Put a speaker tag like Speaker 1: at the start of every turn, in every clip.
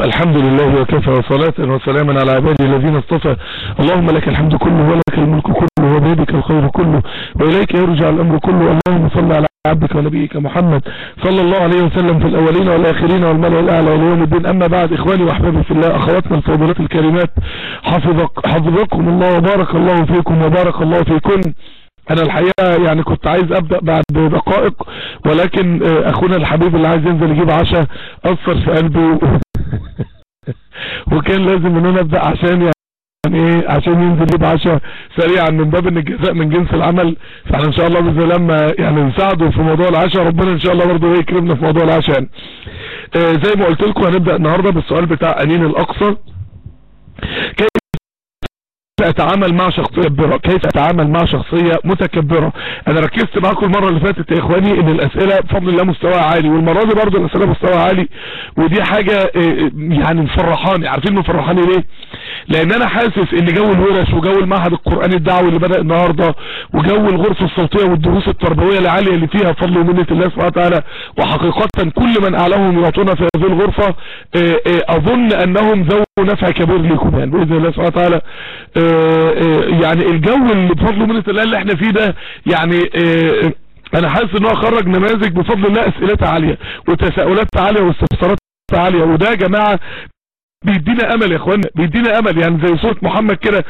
Speaker 1: الحمد لله وكفى وصلاة وسلاما على عباده الذين اصطفى. اللهم لك الحمد كله ولك الملك كله وبيدك الخير كله وإليك يرجع الأمر كله. اللهم صل على عبدك ونبيك محمد صلى الله عليه وسلم في الأولين والآخرين والملأ الأعلى واليوم الدين. أما بعد إخواني وأحبابي في الله أخواتنا الفاضلات الكريمات حفظك حفظكم الله وبارك الله فيكم وبارك الله فيكم أنا الحقيقة يعني كنت عايز أبدأ بعد دقائق ولكن أخونا الحبيب اللي عايز ينزل يجيب عشاء أثر في قلبي وكان لازم إن أنا أبدأ عشان يعني إيه عشان ينزل يجيب عشاء سريعا من باب إن الجزاء من جنس العمل. فإحنا إن شاء الله بإذن الله لما يعني نساعده في موضوع العشاء ربنا إن شاء الله برضه يكرمنا في موضوع العشاء. آه زي ما قلت لكم هنبدأ النهارده بالسؤال بتاع أنين الأقصى. اتعامل مع شخصية متكبرة كيف أتعامل مع شخصية متكبرة؟ أنا ركزت معاكم المرة اللي فاتت يا إخواني إن الأسئلة بفضل الله مستواها عالي والمرة دي برضه الأسئلة مستواها عالي ودي حاجة يعني مفرحاني. عارفين مفرحاني ليه؟ لأن أنا حاسس إن جو الورش وجو المعهد القرآني الدعوي اللي بدأ النهاردة وجو الغرفة الصوتية والدروس التربوية العالية اللي فيها بفضل ومنة الله سبحانه وتعالى وحقيقة كل من اعلمهم يعطونا في هذه الغرفة أظن أنهم ذو نفع كبير ليكم يعني بإذن الله سبحانه وتعالى يعني الجو اللي بفضل ومنة الله اللي إحنا فيه ده يعني أنا حاسس ان هو خرج نماذج بفضل الله اسئلتها عالية وتساؤلاتها عالية واستفساراتها عالية وده يا جماعة بيدينا أمل يا اخوانا بيدينا أمل يعني زي سورة محمد كده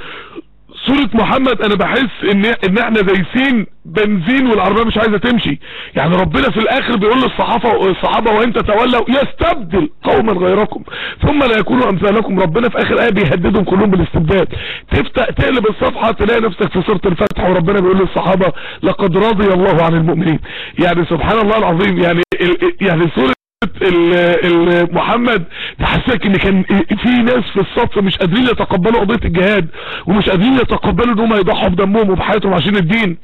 Speaker 1: سورة محمد أنا بحس إن إن إحنا دايسين بنزين والعربية مش عايزة تمشي. يعني ربنا في الآخر بيقول للصحابة الصحابة وإن تتولوا يستبدل قوما غيركم ثم لا يكونوا أمثالكم. ربنا في آخر آية بيهددهم كلهم بالاستبداد تفتح تقلب الصفحة تلاقي نفسك في سورة الفتح وربنا بيقول للصحابة لقد رضي الله عن المؤمنين. يعني سبحان الله العظيم يعني يعني سورة محمد تحسسك إن كان في ناس في الصف مش قادرين يتقبلوا قضية الجهاد ومش قادرين يتقبلوا إن هم يضحوا بدمهم وبحياتهم عشان الدين.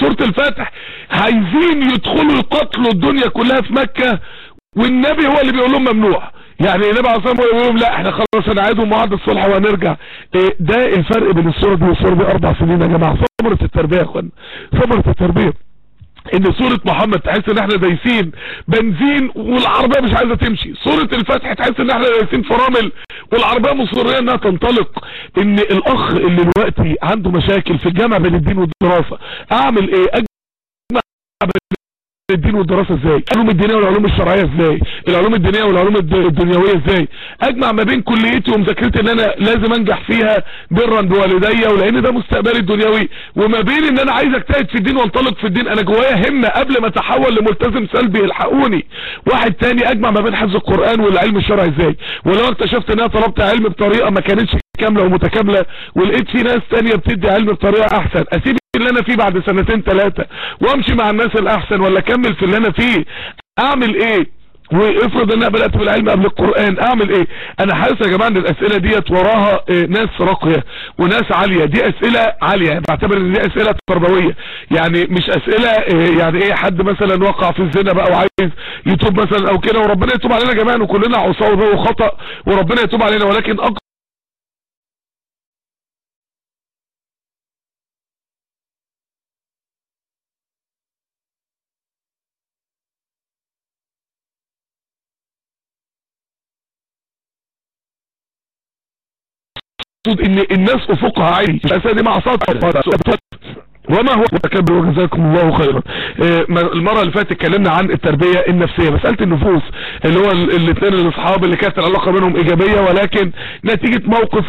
Speaker 1: سورة الفاتح عايزين يدخلوا يقتلوا الدنيا كلها في مكة والنبي هو اللي بيقول لهم ممنوع. يعني النبي عليه الصلاة والسلام لهم لا إحنا خلاص هنعيدهم معاهد الصلح وهنرجع. إيه ده الفرق بين الصورة دي والصورة دي أربع سنين يا جماعة. ثمرة التربية يا اخوانا ثمرة التربية. إن سورة محمد تحس إن إحنا دايسين. بنزين والعربية مش عايزة تمشي. سورة الفتح تحس إن إحنا دايسين فرامل. والعربية مصرية إنها تنطلق. إن الأخ اللي دلوقتي عنده مشاكل في الجامعة بين الدين والدراسة أعمل إيه؟ أجمع الدين والدراسة إزاي؟ العلوم الدينية والعلوم الشرعية إزاي؟ العلوم الدينية والعلوم الدنيوية إزاي؟ اجمع ما بين كليتي ومذاكرتي ان أنا لازم انجح فيها برا بوالدي ولان ده مستقبلي الدنيوي. وما بين ان أنا عايز اجتهد في الدين وانطلق في الدين أنا جوايا همة قبل ما اتحول لملتزم سلبي الحقوني. واحد تاني اجمع ما بين حفظ القرآن والعلم الشرعي إزاي؟ ولو اكتشفت ان أنا طلبت علم بطريقة ما كانتش كاملة ومتكاملة ولقيت في ناس تانية بتدي علم بطريقة أحسن. أسيب اللي أنا فيه بعد سنتين ثلاثة وأمشي مع الناس الأحسن ولا أكمل في اللي أنا فيه؟ أعمل إيه؟ وافرض إن أنا بدأت بالعلم قبل القرآن أعمل إيه؟ أنا حاسس يا جماعة إن الأسئلة ديت وراها إيه ناس راقية وناس عالية. دي أسئلة عالية بعتبر إن دي أسئلة تربوية يعني مش أسئلة إيه يعني إيه حد مثلا وقع في الزنا بقى وعايز يتوب مثلا أو كده وربنا يتوب علينا جميعا وكلنا عصاة وخطأ وربنا يتوب علينا. ولكن إن الناس أفقها عالي الأسئلة دي معصات وما هو متكبر وجزاكم الله خيرا. المرة اللي فاتت اتكلمنا عن التربية النفسية. مسألة النفوس اللي هو الاثنين الأصحاب اللي كانت العلاقة بينهم إيجابية ولكن نتيجة موقف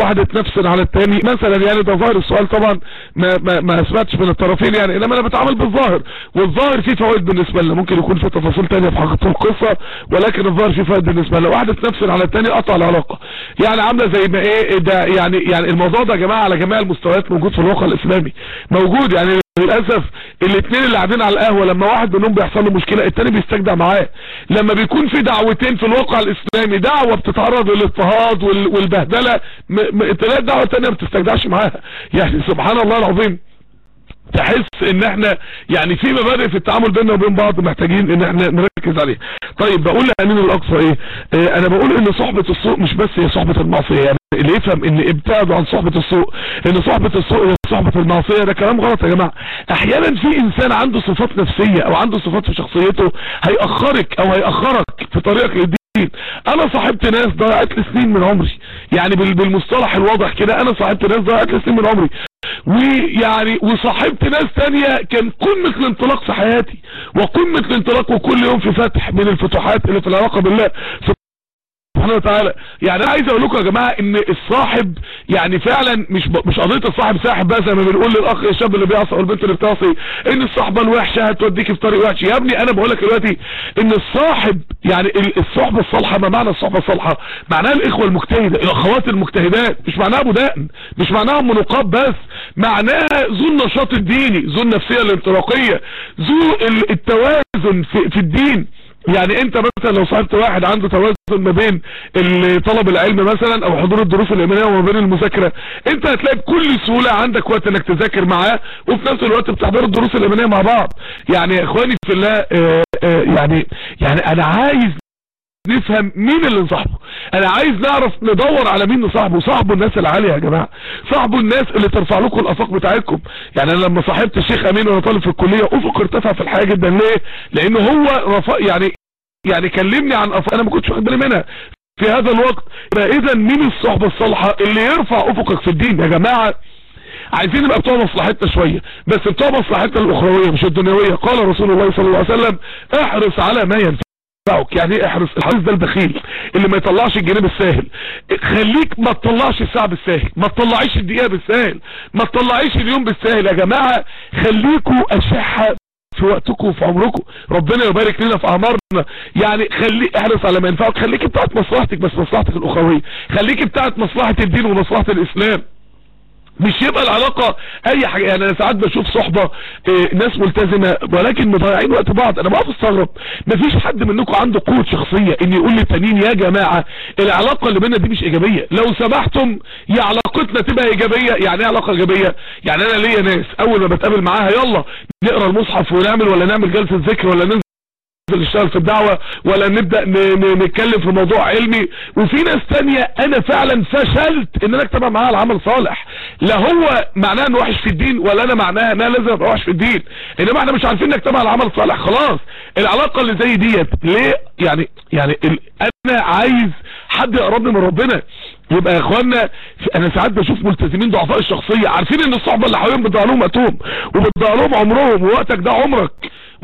Speaker 1: واحد اتنفسن على التاني. مثلا يعني ده ظاهر السؤال طبعا ما ما ما أثبتش من الطرفين يعني إنما أنا بتعامل بالظاهر. والظاهر فيه فوائد بالنسبة لنا. ممكن يكون في تفاصيل تانية في حقيقة القصة ولكن الظاهر فيه فوائد بالنسبة لنا. واحد اتنفسن على التاني قطع العلاقة. يعني عاملة زي ما إيه ده يعني يعني الموضوع ده يا جماعة على جميع المستويات موجود في الواقع الإسلامي. موجود يعني للأسف الاثنين اللي قاعدين على القهوة لما واحد منهم بيحصل له مشكلة الثاني بيستجدع معاه. لما بيكون في دعوتين في الواقع الإسلامي دعوة بتتعرض للاضطهاد والبهدلة تلاقي الدعوه الثانية ما بتستجدعش معاها. يعني سبحان الله العظيم. تحس ان إحنا يعني في مبادئ في التعامل بيننا وبين بعض محتاجين ان إحنا نركز عليها. طيب بقول لأمين الأقصى إيه؟ آه أنا بقول إن صحبة السوء مش بس هي صحبة المعصية. يعني اللي يفهم إن ابتعدوا عن صحبة السوء إن صحبة السوء هي صحبة المعصية ده كلام غلط يا جماعة. أحيانا في إنسان عنده صفات نفسية أو عنده صفات في شخصيته هيأخرك أو هيأخرك في طريقك للدين. أنا صاحبت ناس ضيعت لي سنين من عمري. يعني بالمصطلح الواضح كده أنا صاحبت ناس ضيعت لي سنين من عمري. ويعني وصاحبت ناس تانية كان قمة الانطلاق في حياتي وقمة الانطلاق وكل يوم في فتح من الفتوحات اللي في العلاقة بالله. سبحانه وتعالى. يعني أنا عايز أقول لكم يا جماعة إن الصاحب يعني فعلا مش ب... مش قضية الصاحب ساحب بقى زي ما بنقول للأخ الشاب اللي بيعصي أو البنت اللي بتعصي إن الصحبه الوحشة هتوديك في طريق وحش. يا ابني أنا بقول لك دلوقتي إن الصاحب يعني الصحبة الصالحة ما معنى الصحبة الصالحة؟ معناها الإخوة المجتهدة الأخوات المجتهدات مش معناها أبو دقن مش معناها أم نقاب بس معناها ذو النشاط الديني ذو النفسية الانطلاقية ذو التوازن في, في الدين. يعني انت مثلا لو صاحبت واحد عنده توازن ما بين طلب العلم مثلا أو حضور الدروس الإيمانية وما بين المذاكرة انت هتلاقي بكل سهولة عندك وقت إنك تذاكر معاه وفي نفس الوقت بتحضر الدروس الإيمانية مع بعض. يعني يا إخواني في الله آه آه يعني يعني أنا عايز نفهم مين اللي نصاحبه أنا عايز نعرف ندور على مين نصاحبه صاحبه الناس العالية يا جماعة. صاحبه الناس اللي ترفع لكم الأفاق بتاعتكم. يعني أنا لما صاحبت الشيخ أمين وأنا طالب في الكلية أفق ارتفع في الحياة جدا. ليه؟ لأنه هو رفع يعني يعني كلمني عن أفاق. أنا ما كنتش واخد بالي منها. في هذا الوقت اذا مين الصحبة الصالحة اللي يرفع أفقك في الدين؟ يا جماعة عايزين نبقى بتوع مصلحتنا شوية. بس بتوع مصلحتنا الأخروية مش الدنيوية. قال رسول الله صلى الله عليه وسلم احرص على ما ينفع يعني إيه احرص الحريص ده البخيل اللي ما يطلعش الجنيه بالساهل خليك ما تطلعش الساعة بالساهل. ما تطلعيش الدقيقة بالساهل. ما تطلعيش اليوم بالساهل. يا جماعة خليكوا أشحة في وقتكم وفي عمركم. ربنا يبارك لنا في أعمارنا. يعني خلي احرص على ما ينفعك. خليك بتاعت مصلحتك بس مصلحتك الأخروية. خليك بتاعت مصلحة الدين ومصلحة الإسلام. مش يبقى العلاقة أي حاجة. يعني أنا ساعات بشوف صحبة آه ناس ملتزمة ولكن مضيعين وقت بعض. أنا بقف أستغرب. مفيش حد منكم عنده قوة شخصية إن يقول للتانيين يا جماعة العلاقة اللي بينا دي مش إيجابية. لو سمحتم يا علاقتنا تبقى إيجابية. يعني إيه علاقة إيجابية؟ يعني أنا ليا ناس أول ما بتقابل معاها يلا نقرأ المصحف ونعمل ولا نعمل جلسة ذكر ولا ننزل نشتغل في الدعوة ولا نبدأ نتكلم في موضوع علمي. وفي ناس تانية أنا فعلا فشلت إن أنا اجتمع معاها العمل صالح. لا هو معناه إنه وحش في الدين ولا أنا معناها ان أنا لازم ابقى وحش في الدين. إنما إحنا مش عارفين نجتمع العمل صالح خلاص. العلاقة اللي زي ديت ليه؟ يعني يعني أنا عايز حد يقربني من ربنا. يبقى يا إخوانا أنا ساعات بشوف ملتزمين ضعفاء الشخصية عارفين إن الصحبة اللي حواليهم بتضيع لهم وقتهم وبتضيع لهم عمرهم ووقتك ده عمرك.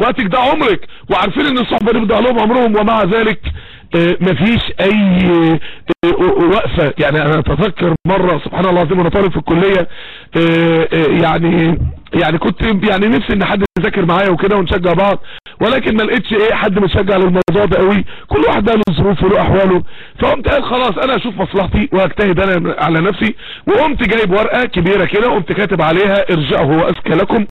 Speaker 1: وقتك ده عمرك. وعارفين إن الصحبة دي بتضيع لهم عمرهم ومع ذلك آه مفيش أي آه وقفة يعني أنا أتذكر مرة سبحان الله العظيم وأنا طالب في الكلية آه يعني يعني كنت يعني نفسي إن حد يذاكر معايا وكده ونشجع بعض ولكن ما لقيتش إيه حد مشجع للموضوع ده قوي كل واحد له ظروفه وله أحواله. فقمت قال خلاص أنا أشوف مصلحتي واجتهد أنا على نفسي. وقمت جايب ورقة كبيرة كده وقمت كاتب عليها ارجعوا هو اذكى لكم.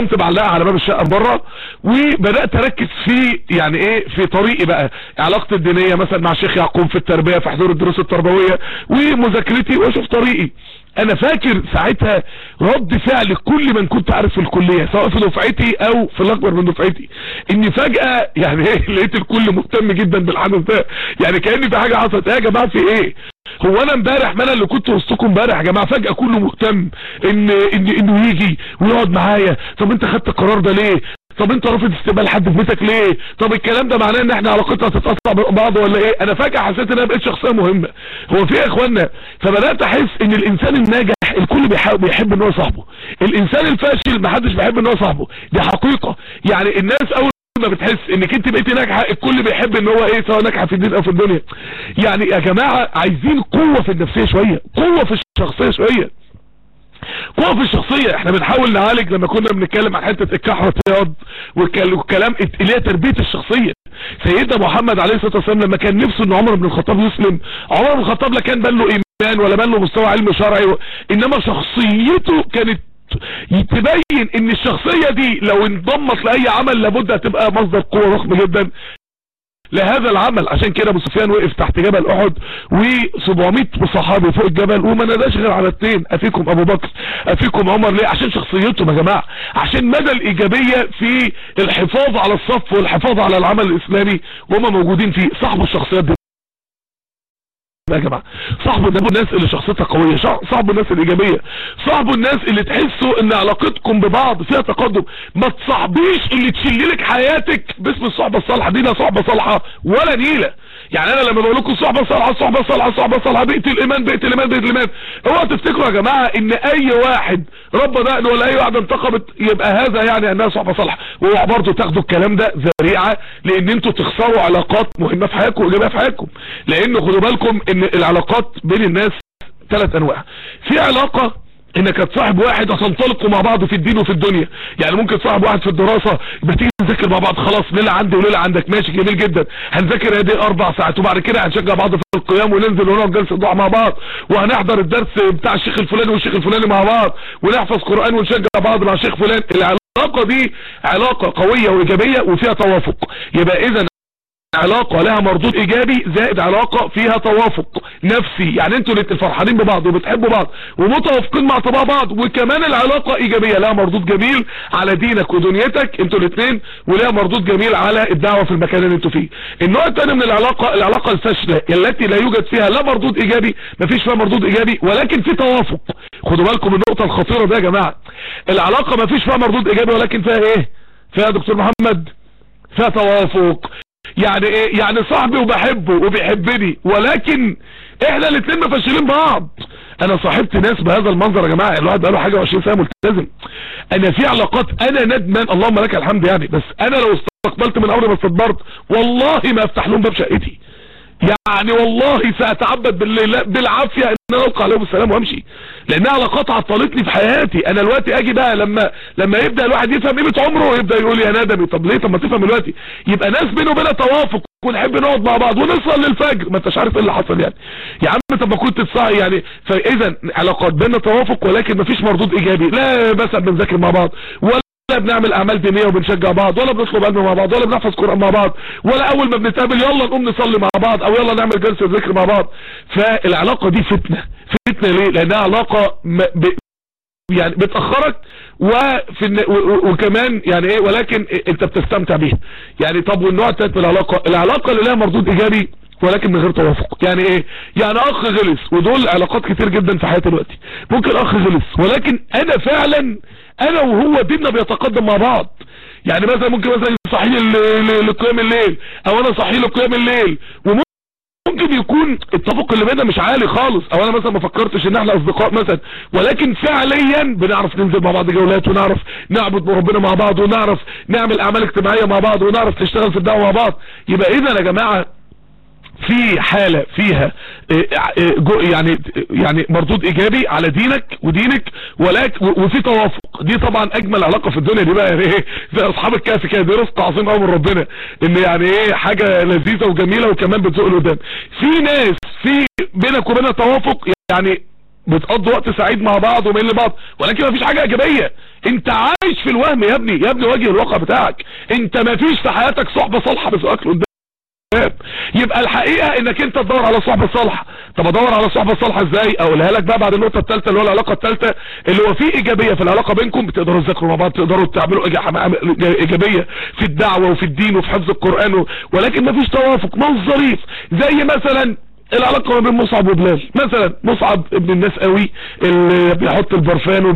Speaker 1: قمت معلقها على باب الشقة بره وبدأت أركز في يعني إيه في طريقي بقى. علاقتي الدينية مثلا مع شيخ يعقوب في التربية في حضور الدروس التربوية ومذاكرتي وأشوف طريقي. أنا فاكر ساعتها رد فعل كل من كنت عارف في الكلية سواء في دفعتي أو في الأكبر من دفعتي. إني فجأة يعني إيه لقيت الكل مهتم جدا بالحدث ده. يعني كأني في حاجة حصلت. إيه يا جماعة في إيه؟ هو أنا امبارح ما أنا اللي كنت وسطكم امبارح يا جماعة فجأة كله مهتم ان ان إنه يجي ويقعد معايا. طب أنت خدت القرار ده ليه؟ طب أنت رافض استقبال حد في بيتك ليه؟ طب الكلام ده معناه إن إحنا علاقتنا هتتقطع ببعض ولا إيه؟ أنا فجأة حسيت إن أنا بقيت شخصية مهمة. هو في يا إخوانا؟ فبدأت أحس إن الإنسان الناجح الكل بيحب, بيحب إن هو صاحبه. الإنسان الفاشل ما حدش بيحب إن هو صاحبه. دي حقيقة. يعني الناس أول ما بتحس انك انت بقيتي ناجحة الكل بيحب ان هو إيه سواء ناجحة في الدين أو في الدنيا. يعني يا جماعة عايزين قوة في النفسية شوية قوة في الشخصية شوية. قوة في الشخصية إحنا بنحاول نعالج لما كنا بنتكلم عن حتة الكحر والرياض والكلام اللي هي تربية الشخصية. سيدنا محمد عليه الصلاة والسلام لما كان نفسه إن عمر بن الخطاب يسلم عمر بن الخطاب لا كان بان له إيمان ولا بان له مستوى علم شرعي و... إنما شخصيته كانت تبين إن الشخصية دي لو انضمت لأي عمل لابد هتبقى مصدر قوة ضخم جدا لهذا العمل. عشان كده أبو سفيان وقف تحت جبل أحد و700 صحابي فوق الجبل وما ناداش غير على اثنين. أفيكم أبو بكر أفيكم عمر. ليه؟ عشان شخصيتهم يا جماعة عشان مدى الإيجابية في الحفاظ على الصف والحفاظ على العمل الإسلامي وهم موجودين فيه. صاحبوا الشخصيات دي. يا جماعة. صاحبوا الناس اللي شخصيتها قوية صاحبوا الناس الإيجابية. صاحبوا الناس اللي تحسوا إن علاقتكم ببعض فيها تقدم. ما تصاحبيش اللي تشيل لك حياتك باسم الصحبه الصالحة. دي لا صحبه صالحة ولا نيلة. يعني أنا لما بقول لكم صحبة صالحة صحبة صالحة صحبة صالحة بيئه الإيمان بيئه الإيمان بيئه الإيمان. اوعوا تفتكروا يا جماعة إن أي واحد رب دقن ولا أي واحدة انتقبت يبقى هذا يعني أنها صحبة صالحة. واوعوا برضه تاخدوا الكلام ده ذريعة لأن أنتوا تخسروا علاقات مهمة في حياتكم وإيجابية في حياتكم. لأن خدوا بالكم إن العلاقات بين الناس ثلاث أنواع. في علاقة إنك تصاحب واحد هتنطلقوا مع بعض في الدين وفي الدنيا. يعني ممكن تصاحب واحد في الدراسة بتيجي نذاكر مع بعض خلاص ليلة عندي وليلة عندك. ماشي جميل جدا. هنذاكر هذه أربع ساعات وبعد كده هنشجع بعض في القيام وننزل ونقعد جلسة ضوء مع بعض وهنحضر الدرس بتاع الشيخ الفلاني والشيخ الفلاني مع بعض ونحفظ قرآن ونشجع بعض مع شيخ فلان. العلاقة دي علاقة قوية وإيجابية وفيها توافق. يبقى اذا علاقة لها مردود إيجابي زائد علاقة فيها توافق نفسي. يعني أنتوا الاتنين فرحانين ببعض وبتحبوا بعض ومتوافقين مع طباع بعض وكمان العلاقة إيجابية. لها مردود جميل على دينك ودنيتك أنتوا الاتنين ولها مردود جميل على الدعوة في المكان اللي أنتوا فيه. النوع الثاني من العلاقة العلاقة الفاشلة التي لا يوجد فيها لا مردود إيجابي مفيش فيها مردود إيجابي ولكن في توافق. خدوا بالكم من النقطة الخطيرة ده يا جماعة. العلاقة مفيش فيها مردود إيجابي ولكن فيها إيه؟ فيها دكتور محمد. فيها توافق. يعني إيه؟ يعني صاحبي وبحبه وبيحبني. ولكن إحنا الاثنين مفشلين بعض. أنا صاحبت ناس بهذا المنظر يا جماعة. الواحد بقاله حاجة 20 سنة ملتزم. أنا في علاقات أنا ندمان. اللهم لك الحمد يعني. بس أنا لو استقبلت من أمر ما استدبرت والله ما أفتح لهم باب شقتي. يعني والله سأتعبد بالعافية إن أنا ألقى عليهم السلام وأمشي. لانها علاقات عطلتني في حياتي. أنا دلوقتي أجي بقى لما لما يبدأ الواحد يفهم قيمة عمره ويبدا يقول يا ندمي طب ليه؟ طب ما تفهم دلوقتي. يبقى ناس بينه وبينها توافق ونحب نقعد مع بعض ونصل للفجر. ما أنتش عارف إيه اللي حصل يعني. يا عم طب ما كنت تصحي يعني. فإذا علاقات بيننا توافق ولكن ما فيش مردود إيجابي. لا مثلا بنذاكر مع بعض ولا ولا بنعمل أعمال دينية وبنشجع بعض ولا بنطلب علم مع بعض ولا بنحفظ قرآن مع بعض ولا أول ما بنتقابل يلا نقوم نصلي مع بعض أو يلا نعمل جلسة ذكر مع بعض. فالعلاقة دي فتنة. فتنة ليه؟ لأنها علاقة ب... يعني بتأخرك وفي. وكمان يعني إيه؟ ولكن إنت بتستمتع بيها. يعني طب والنوع الثالث من العلاقة؟ العلاقة اللي لها مردود إيجابي ولكن من غير توافق. يعني إيه؟ يعني أخ غلس ودول علاقات كتير جدا في حياتي دلوقتي. ممكن أخ غلس ولكن أنا فعلا أنا وهو ديننا بيتقدم مع بعض. يعني مثلا ممكن مثلا يصحيني لقيام الليل أو أنا صحي لقيام الليل. وممكن يكون التفق اللي بيننا مش عالي خالص أو أنا مثلا ما فكرتش إن إحنا أصدقاء مثلا. ولكن فعليا بنعرف ننزل مع بعض جولات ونعرف نعبد ربنا مع بعض ونعرف نعمل أعمال اجتماعية مع بعض ونعرف نشتغل في الدعوة مع بعض. يبقى اذا يا جماعة في حالة فيها يعني يعني مردود إيجابي على دينك ودينك ولكن وفي توافق. دي طبعا أجمل علاقة في الدنيا. دي بقى يعني إيه زي أصحاب الكهف كده دي رزق عظيم قوي من ربنا. إن يعني إيه حاجة لذيذة وجميلة وكمان بتزق لقدام في ناس في بينك وبينها توافق يعني بتقضوا وقت سعيد مع بعض ومين لبعض ولكن مفيش حاجة إيجابية. أنت عايش في الوهم يا ابني يا ابني واجه الواقع بتاعك. أنت مفيش في حياتك صحبة صالحة لقدام. يبقى الحقيقة إنك أنت تدور على صحبة صالحة طب أدور على صحبة صالحة إزاي؟ أقولها لك بقى بعد النقطة الثالثة اللي هو العلاقة الثالثة اللي هو في إيجابية. في العلاقة بينكم بتقدروا تذاكروا مع بعض تقدروا تعملوا إيجابية في الدعوة وفي الدين وفي حفظ القرآن ولكن مفيش توافق هو ظريف زي مثلا العلاقة ما بين مصعب وبلال. مثلا مصعب ابن الناس قوي اللي بيحط البرفان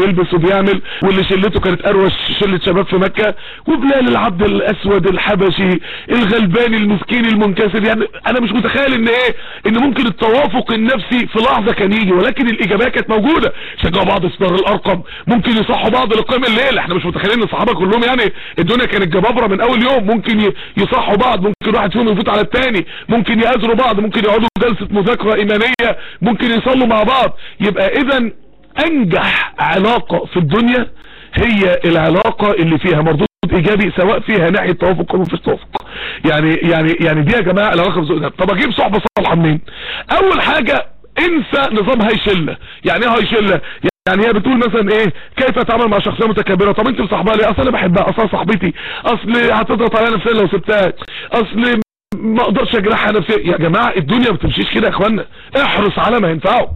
Speaker 1: بيلبس وبيعمل واللي شلته كانت اروش شلة شباب في مكة وبلال العبد الأسود الحبشي الغلباني المسكين المنكسر. يعني أنا مش متخيل إن إيه إن ممكن التوافق النفسي في لحظة كان يجي ولكن الاجابات كانت موجودة. شجعوا بعض اصدار الارقم ممكن يصحوا بعض لقيام الليل. إحنا مش متخيلين إن الصحابة كلهم يعني الدنيا كانت جبابرة من أول يوم. ممكن يصحوا بعض ممكن واحد فيهم يفوت على الثاني ممكن يأذروا بعض ممكن يقعدوا جلسة مذاكرة إيمانية ممكن يصلوا مع بعض. يبقى اذا أنجح علاقة في الدنيا هي العلاقة اللي فيها مردود إيجابي سواء فيها ناحية توافق أو مفيش توافق. يعني يعني يعني دي يا جماعة العلاقة في طب أجيب صحبة صالحة منين؟ أول حاجة انسى نظام هاي شلة. يعني إيه هاي شلة؟ يعني هي بتقول مثلا إيه كيف أتعامل مع شخصية متكبرة؟ طب أنت مصاحبها ليه؟ أصل أنا بحبها. أصل صاحبتي. أصل هتضغط عليا نفسيا لو سبتها. أصل ما أقدرش أجرحها نفسيا. يا جماعة الدنيا ما بتمشيش كده يا إخوانا. احرص على ما ينفعك.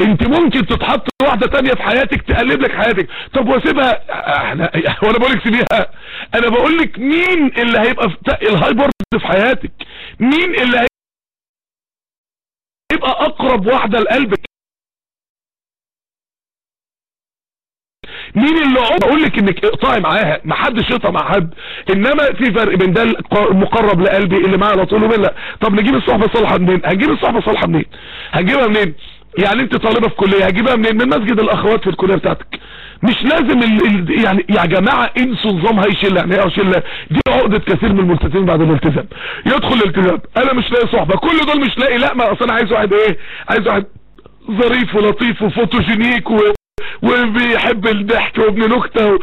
Speaker 1: انت ممكن تتحط واحدة تانية في حياتك تقلب لك حياتك. طب واسيبها. إحنا وأنا بقول لك سيبيها. أنا بقول لك مين اللي هيبقى في ال high board في حياتك؟ مين اللي أقرب واحدة لقلبك؟ مين اللي أقول لك إنك اقطعي معاها. ما حدش يقطع مع حد. إنما في فرق بين ده المقرب لقلبي اللي معايا على طول. وبين لا. طب نجيب الصحبة الصالحه منين؟ هنجيب الصحبة الصالحه منين؟ هنجيبها منين؟ يعني انت طالبة في كلية هجيبها منين؟ من مسجد الأخوات في الكلية بتاعتك. مش لازم ال يعني يا جماعة انسوا نظام هاي شلة. يعني إيه شلة. دي عقدة كثير من الملتزمين بعد الالتزام. يدخل الالتزام. أنا مش لاقي صحبه كل دول مش لاقي. لا ما أصل أنا عايز واحد إيه؟ عايز واحد ظريف ولطيف وفوتوجينيك و... وبيحب الضحك وابن نكتة و...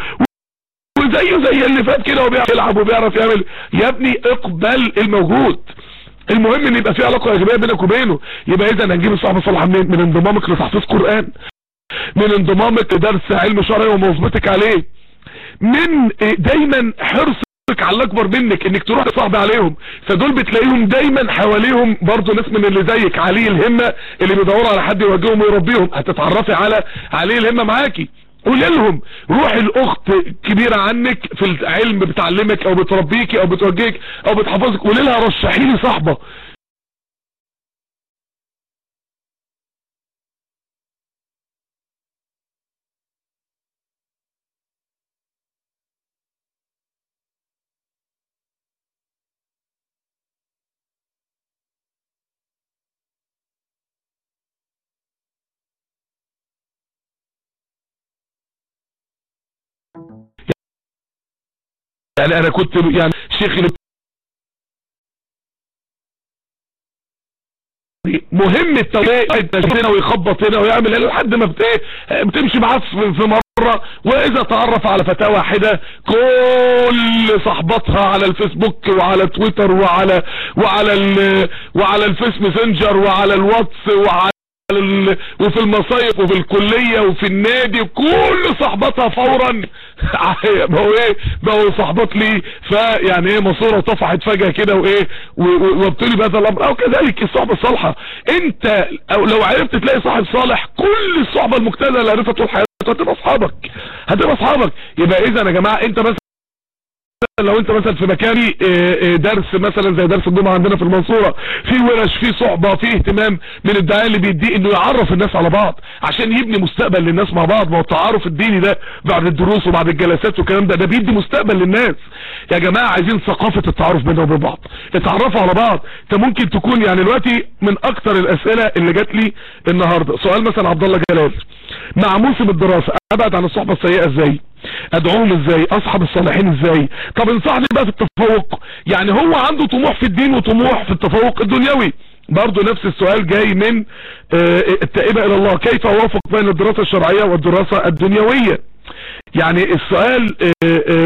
Speaker 1: وزيه زي اللي فات كده وبيعرف يلعب وبيعرف يعمل. يا ابني اقبل الموجود المهم إن يبقى في علاقة ايجابيه بينك وبينه. يبقى اذا هنجيب الصحبه الصالحه منين من انضمامك لتحفيظ قرآن. من انضمامك لدرس علم شرعي ومواظبتك عليه. من دايما حرصك على الأكبر منك إنك تروح تصاحب عليهم. فدول بتلاقيهم دايما حواليهم برضه ناس من اللي زيك عليه الهمة اللي بيدوروا على حد يوجههم ويربيهم. هتتعرفي على عليه الهمة معاكي. قولي لهم روح الأخت كبيرة عنك في العلم بتعلمك أو بتربيكي أو بتوجهك أو بتحفظك قولي لها رشحي لي صاحبة. يعني أنا كنت يعني شيخ مهم التوجيه هنا ويخبط هنا ويعمل لحد ما إيه بتمشي معاه في مرة. وإذا تعرف على فتاة واحدة كل صحباتها على الفيسبوك وعلى تويتر وعلى وعلى وعلى الفيس ماسنجر وعلى الواتس وعلى وفي المصايف وفي الكلية وفي النادي كل صحباتها فورا. بقوا إيه؟ بقوا صحبات لي فيعني إيه مصورة طفحت فجأة كده وإيه وابتلي بهذا الأمر. أو كذلك الصحبة الصالحة. أنت لو عرفت تلاقي صاحب صالح كل الصحبة المجتهدة اللي عرفتها طول حياتك هتبقى أصحابك. هتبقى أصحابك. يبقى اذا يا جماعة أنت بس لو انت مثلا في مكاني درس مثلا زي درس الجمعة عندنا في المنصورة في ورش في صحبة في اهتمام من الدعاء اللي بيديه إنه يعرف الناس على بعض عشان يبني مستقبل للناس مع بعض ما هو التعارف الديني ده بعد الدروس وبعد الجلسات والكلام ده ده بيدي مستقبل للناس. يا جماعة عايزين ثقافة التعارف بيننا وبين بعض. اتعرفوا على بعض. انت ممكن تكون يعني دلوقتي من أكتر الأسئلة اللي جات لي النهاردة. سؤال مثلا عبد الله جلال. مع موسم الدراسة. أبعد عن الصحبة السيئة إزاي؟ أدعوهم إزاي؟ اصحب الصالحين إزاي؟ طب انصحني بقى في التفوق. يعني هو عنده طموح في الدين وطموح في التفوق الدنيوي. برضه نفس السؤال جاي من التائبة إلى الله. كيف أوافق بين الدراسة الشرعية والدراسة الدنيوية؟ يعني السؤال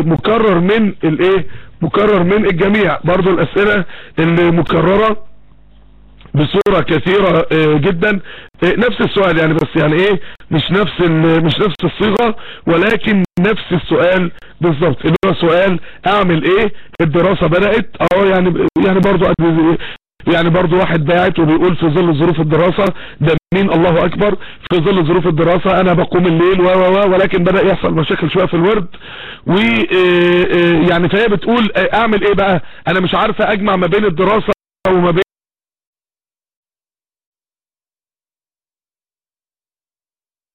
Speaker 1: مكرر من الإيه؟ مكرر من الجميع. برضه الأسئلة اللي مكررة. بصورة كثيرة جدا. نفس السؤال يعني بس يعني إيه مش نفس مش نفس الصيغة ولكن نفس السؤال بالظبط. اللي هو سؤال أعمل إيه؟ الدراسة بدأت. آه يعني يعني برضو يعني برضو واحد باعت وبيقول في ظل ظروف الدراسة ده مين؟ الله أكبر. في ظل ظروف الدراسة أنا بقوم الليل و و ولكن بدأ يحصل مشاكل شوية في الورد. و يعني فهي بتقول أعمل إيه بقى؟ أنا مش عارفة أجمع ما بين الدراسة وما بين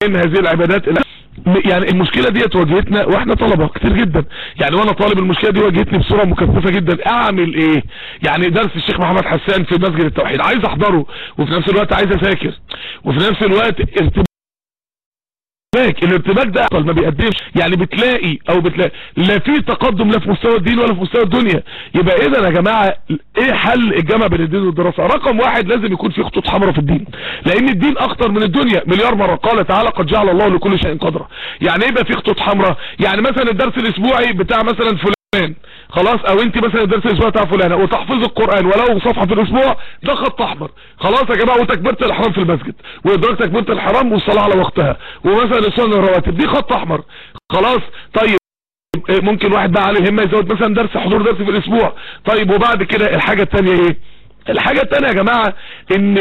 Speaker 1: إن هذه العبادات يعني المشكلة دي واجهتنا وإحنا طلبة كتير جدا. يعني وأنا طالب المشكلة دي واجهتني بصورة مكثفة جدا. أعمل إيه؟ يعني درس الشيخ محمد حسان في مسجد التوحيد. عايز أحضره وفي نفس الوقت عايز أذاكر. وفي نفس الوقت ارتباك الارتباك ده ما بيقدمش. يعني بتلاقي أو بتلاقي لا في تقدم لا في مستوى الدين ولا في مستوى الدنيا. يبقى اذا يا جماعة إيه حل الجامعة بين الدين والدراسة؟ رقم واحد لازم يكون في خطوط حمراء في الدين. لأن الدين اخطر من الدنيا. مليار مرة قال تعالى قد جعل الله لكل شيء قدرا. يعني إيه يبقى في خطوط حمراء؟ يعني مثلا الدرس الأسبوعي بتاع مثلا فلان. خلاص أو أنت مثلا الدرس الاسبوعي بتاع فلانة وتحفظ القرآن ولو صفحة في الأسبوع ده خط أحمر. خلاص يا جماعة وتكبيرة الإحرام في المسجد وإدراك تكبيرة الإحرام والصلاة على وقتها ومثلا السنن الرواتب دي خط أحمر. خلاص طيب ممكن واحد بقى عليه همه يزود مثلا درس حضور درس في الأسبوع. طيب وبعد كده الحاجة الثانية إيه؟ الحاجة الثانية يا جماعة إن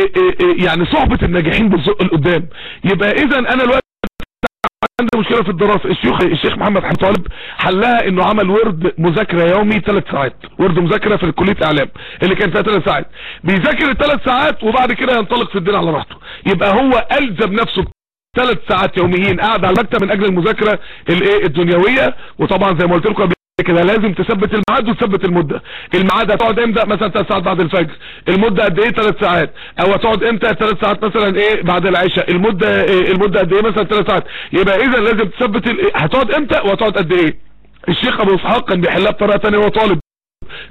Speaker 1: يعني صحبة الناجحين بتزق لقدام. يبقى اذا أنا الوقت عندي مشكلة في الدراسة. الشيخ الشيخ محمد حمد طالب حلها إنه عمل ورد مذاكرة يومي ثلاث ساعات. ورد مذاكرة في كلية إعلام اللي كان فيها ثلاث ساعات. بيذاكر الثلاث ساعات وبعد كده ينطلق في الدين على راحته. يبقى هو ألزم نفسه ثلاث ساعات يوميين قاعد على المكتب من أجل المذاكرة الايه الدنيوية. وطبعا زي ما قلت لكم كده لازم تثبت الميعاد وتثبت المدة. الميعاد هتقعد إمتى؟ مثلا 3 ساعات بعد الفجر. المدة قد إيه؟ 3 ساعات. أو هتقعد إمتى؟ 3 ساعات مثلا إيه؟ بعد العشاء. المدة إيه؟ المدة قد إيه مثلا؟ 3 ساعات. يبقى اذا لازم تثبت هتقعد إمتى؟ وهتقعد قد إيه؟ الشيخ أبو إسحاق كان بيحلها بطريقة ثانية وهو طالب.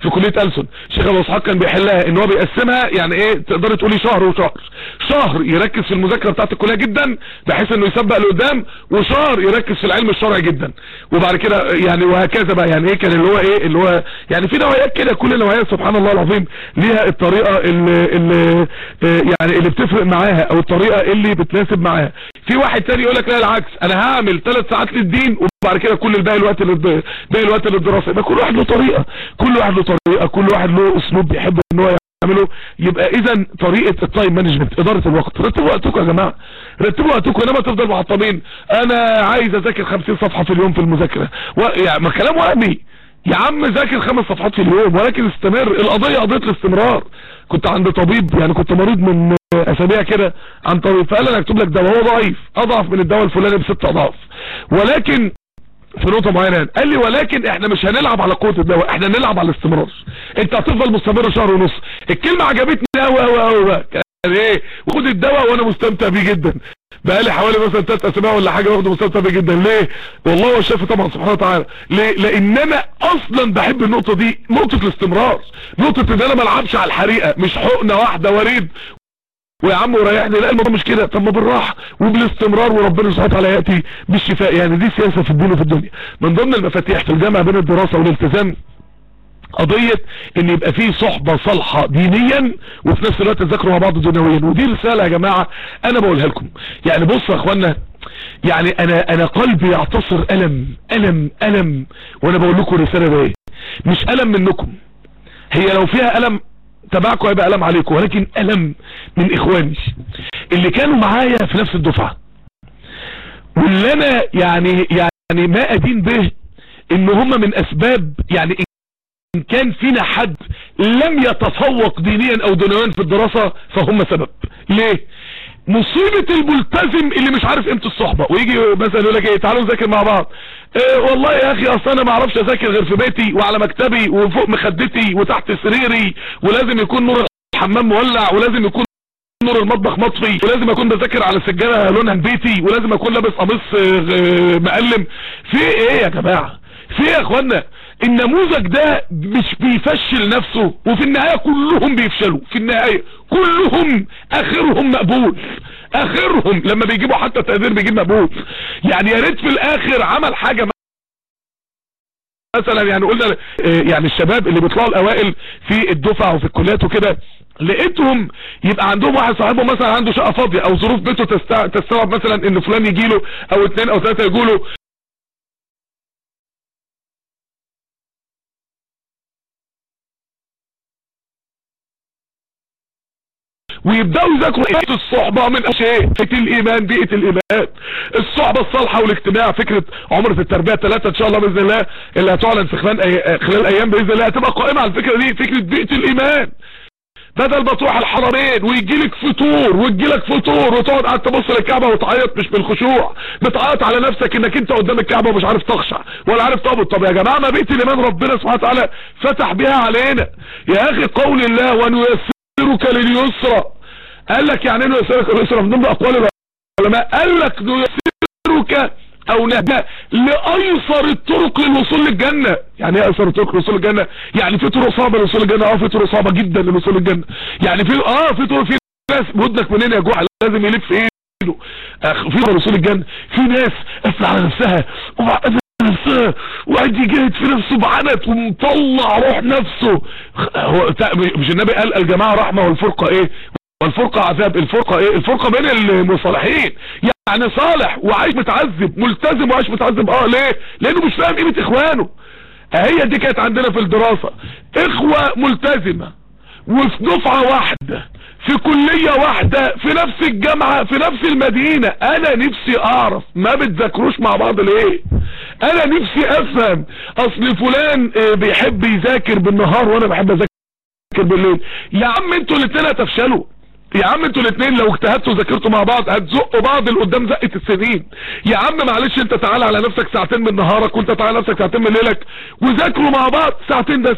Speaker 1: في كلية ألسن. الشيخ ابو اسحاق كان بيحلها إن هو بيقسمها يعني إيه تقدري تقولي شهر وشهر. شهر يركز في المذاكرة بتاعت الكلية جدا بحيث إنه يسبق لقدام وشهر يركز في العلم الشرعي جدا. وبعد كده يعني وهكذا بقى يعني إيه كان اللي هو إيه اللي هو يعني في نوعيات كده كل نوعيه سبحان الله العظيم ليها الطريقة اللي, اللي يعني اللي بتفرق معاها أو الطريقة اللي بتناسب معاها. في واحد تاني يقول لك لا العكس. أنا هعمل ثلاث ساعات للدين وبعد كده كل الباقي الوقت للد- باقي الوقت للدراسة. يبقى كل واحد له طريقة. كل واحد له طريقة. كل واحد له أسلوب بيحب إن هو يعمله. يبقى اذا طريقة ال time management إدارة الوقت. رتبوا وقتكم يا جماعة. رتبوا وقتكم. إنما تفضل معطلين. أنا عايز أذاكر 50 صفحة في اليوم في المذاكرة. و... يعني كلام وهمي يا عم ذاكر خمس صفحات في اليوم ولكن استمر. القضية قضية الاستمرار. كنت عند طبيب يعني كنت مريض من أسابيع كده عن طبيب فقال أنا أكتب لك دواء هو ضعيف. أضعف من الدواء الفلاني بست أضعاف. ولكن في نقطة معينة قال لي ولكن إحنا مش هنلعب على قوة الدواء إحنا هنلعب على الاستمرار. أنت هتفضل مستمر شهر ونص. الكلمة عجبتني قوي قوي قوي كان إيه؟ خد الدواء وأنا مستمتع بيه جدا. بقالي حوالي مثلا ثلاث أسابيع ولا حاجة واخده مستمتع بيه جدا. ليه؟ والله هو الشافي طبعا سبحانه وتعالى. ليه؟ لأن أنا أصلا بحب النقطة دي نقطة الاستمرار. نقطة إن أنا ما ألعبش على الحريقة مش حقنة واحدة وريد. ويا عم وريحني لا الموضوع مش كده. طب ما بالراحة وبالاستمرار وربنا سبحانه وتعالى ياتي بالشفاء. يعني دي سياسة في الدين وفي الدنيا. من ضمن المفاتيح في الجامعة بين الدراسة والالتزام قضية إن يبقى فيه صحبة صالحة دينيا وفي نفس الوقت تذاكروا مع بعض دنيويا. ودي رسالة يا جماعة أنا بقولها لكم. يعني بصوا يا اخوانا يعني أنا أنا قلبي يعتصر ألم ألم ألم. وأنا بقول لكم الرسالة ده إيه مش ألم منكم. هي لو فيها ألم تبعكم هيبقى ألم عليكم. ولكن ألم من إخواني. اللي كانوا معايا في نفس الدفعة. واللي أنا يعني يعني ما أدين به إن هم من أسباب يعني إن كان فينا حد لم يتفوق دينيا أو دنيويا في الدراسة فهم سبب. ليه؟ مصيبة الملتزم اللي مش عارف قيمة الصحبة. ويجي مثلا يقول لك إيه تعالوا نذاكر مع بعض. إيه والله يا أخي أصل أنا ما أعرفش أذاكر غير في بيتي وعلى مكتبي وفوق مخدتي وتحت سريري ولازم يكون نور الحمام مولع ولازم يكون نور المطبخ مطفي ولازم أكون بذاكر على سجاده لونها بيتي ولازم أكون لابس قميص آه، مقلم في إيه يا جماعة؟ في يا إخوانا النموذج ده مش بيفشل نفسه وفي النهاية كلهم بيفشلوا في النهاية كلهم آخرهم مقبول آخرهم لما بيجيبوا حتى تقدير بيجيب مقبول. يعني يا ريت في الآخر عمل حاجة مثلا يعني قلنا آه، يعني الشباب اللي بيطلعوا الأوائل في الدفعة وفي الكليات وكده لقيتهم يبقى عندهم واحد صاحبهم مثلا عنده شقة فاضية أو ظروف بيته تستوعب مثلا إن فلان يجي له أو اثنين أو ثلاثة يجوا له ويبداوا يذاكروا بيئه الصحبة من شيء بيئه الإيمان بيئة الإيمان. الصحبة الصالحة والاجتماع فكرة عمرة التربية ثلاثة إن شاء الله بإذن الله اللي هتعلن في خلال أي... خلال أيام بإذن الله هتبقى قائمة على الفكرة دي فكرة بيئة الإيمان. بدل ما تروح الحرمين ويجي لك فطور ويجي لك فطور وتقعد قاعد تبص للكعبة وتعيط مش بالخشوع. بتعيط على نفسك إنك أنت قدام الكعبة ومش عارف تخشع ولا عارف تقبض. طب يا جماعة ما بيت الإيمان ربنا سبحانه وتعالى فتح بيها علينا. يا أخي قول الله ونيسرك لليسرى. قال لك يعني إيه نيسرك لليسرى من ضمن أقوال العلماء. قال لك نيسرك أو نهدى لأيسر الطرق للوصول للجنة. يعني إيه أيسر الطرق للوصول للجنة؟ يعني في طرق صعبة للوصول للجنة. آه في طرق صعبة جدا للوصول للجنة. يعني في آه في طرق في ناس ودنك منين يا جوع؟ لازم يلف إيده. أخ- في طرق للوصول للجنة. في ناس قافلة على نفسها. ومعقدة نفسها وقاعد يجاهد في نفسه بعند ومطلع روح نفسه. هو مش النبي قال الجماعة رحمة والفرقة إيه؟ والفرقة عذاب. الفرقة إيه؟ الفرقة بين المصالحين. يعني صالح وعايش متعذب ملتزم وعايش متعذب. آه ليه؟ لأنه مش فاهم قيمة إخوانه. هي دي كانت عندنا في الدراسة. إخوة ملتزمة. وفي دفعة واحدة في كلية واحدة في نفس الجامعة في نفس المدينة. أنا نفسي أعرف ما بتذاكروش مع بعض ليه؟ أنا نفسي أفهم أصل فلان آه، بيحب يذاكر بالنهار وأنا بحب أذاكر بالليل. يا عم أنتوا الاتنين هتفشلوا. يا عم أنتوا الاثنين لو اجتهدتوا وذاكرتوا مع بعض هتزقوا بعض لقدام زقة السنين. يا عم معلش انت تعالى على نفسك ساعتين من نهارك وانت تعالى نفسك ساعتين من ليلك وذاكروا مع بعض ساعتين بس.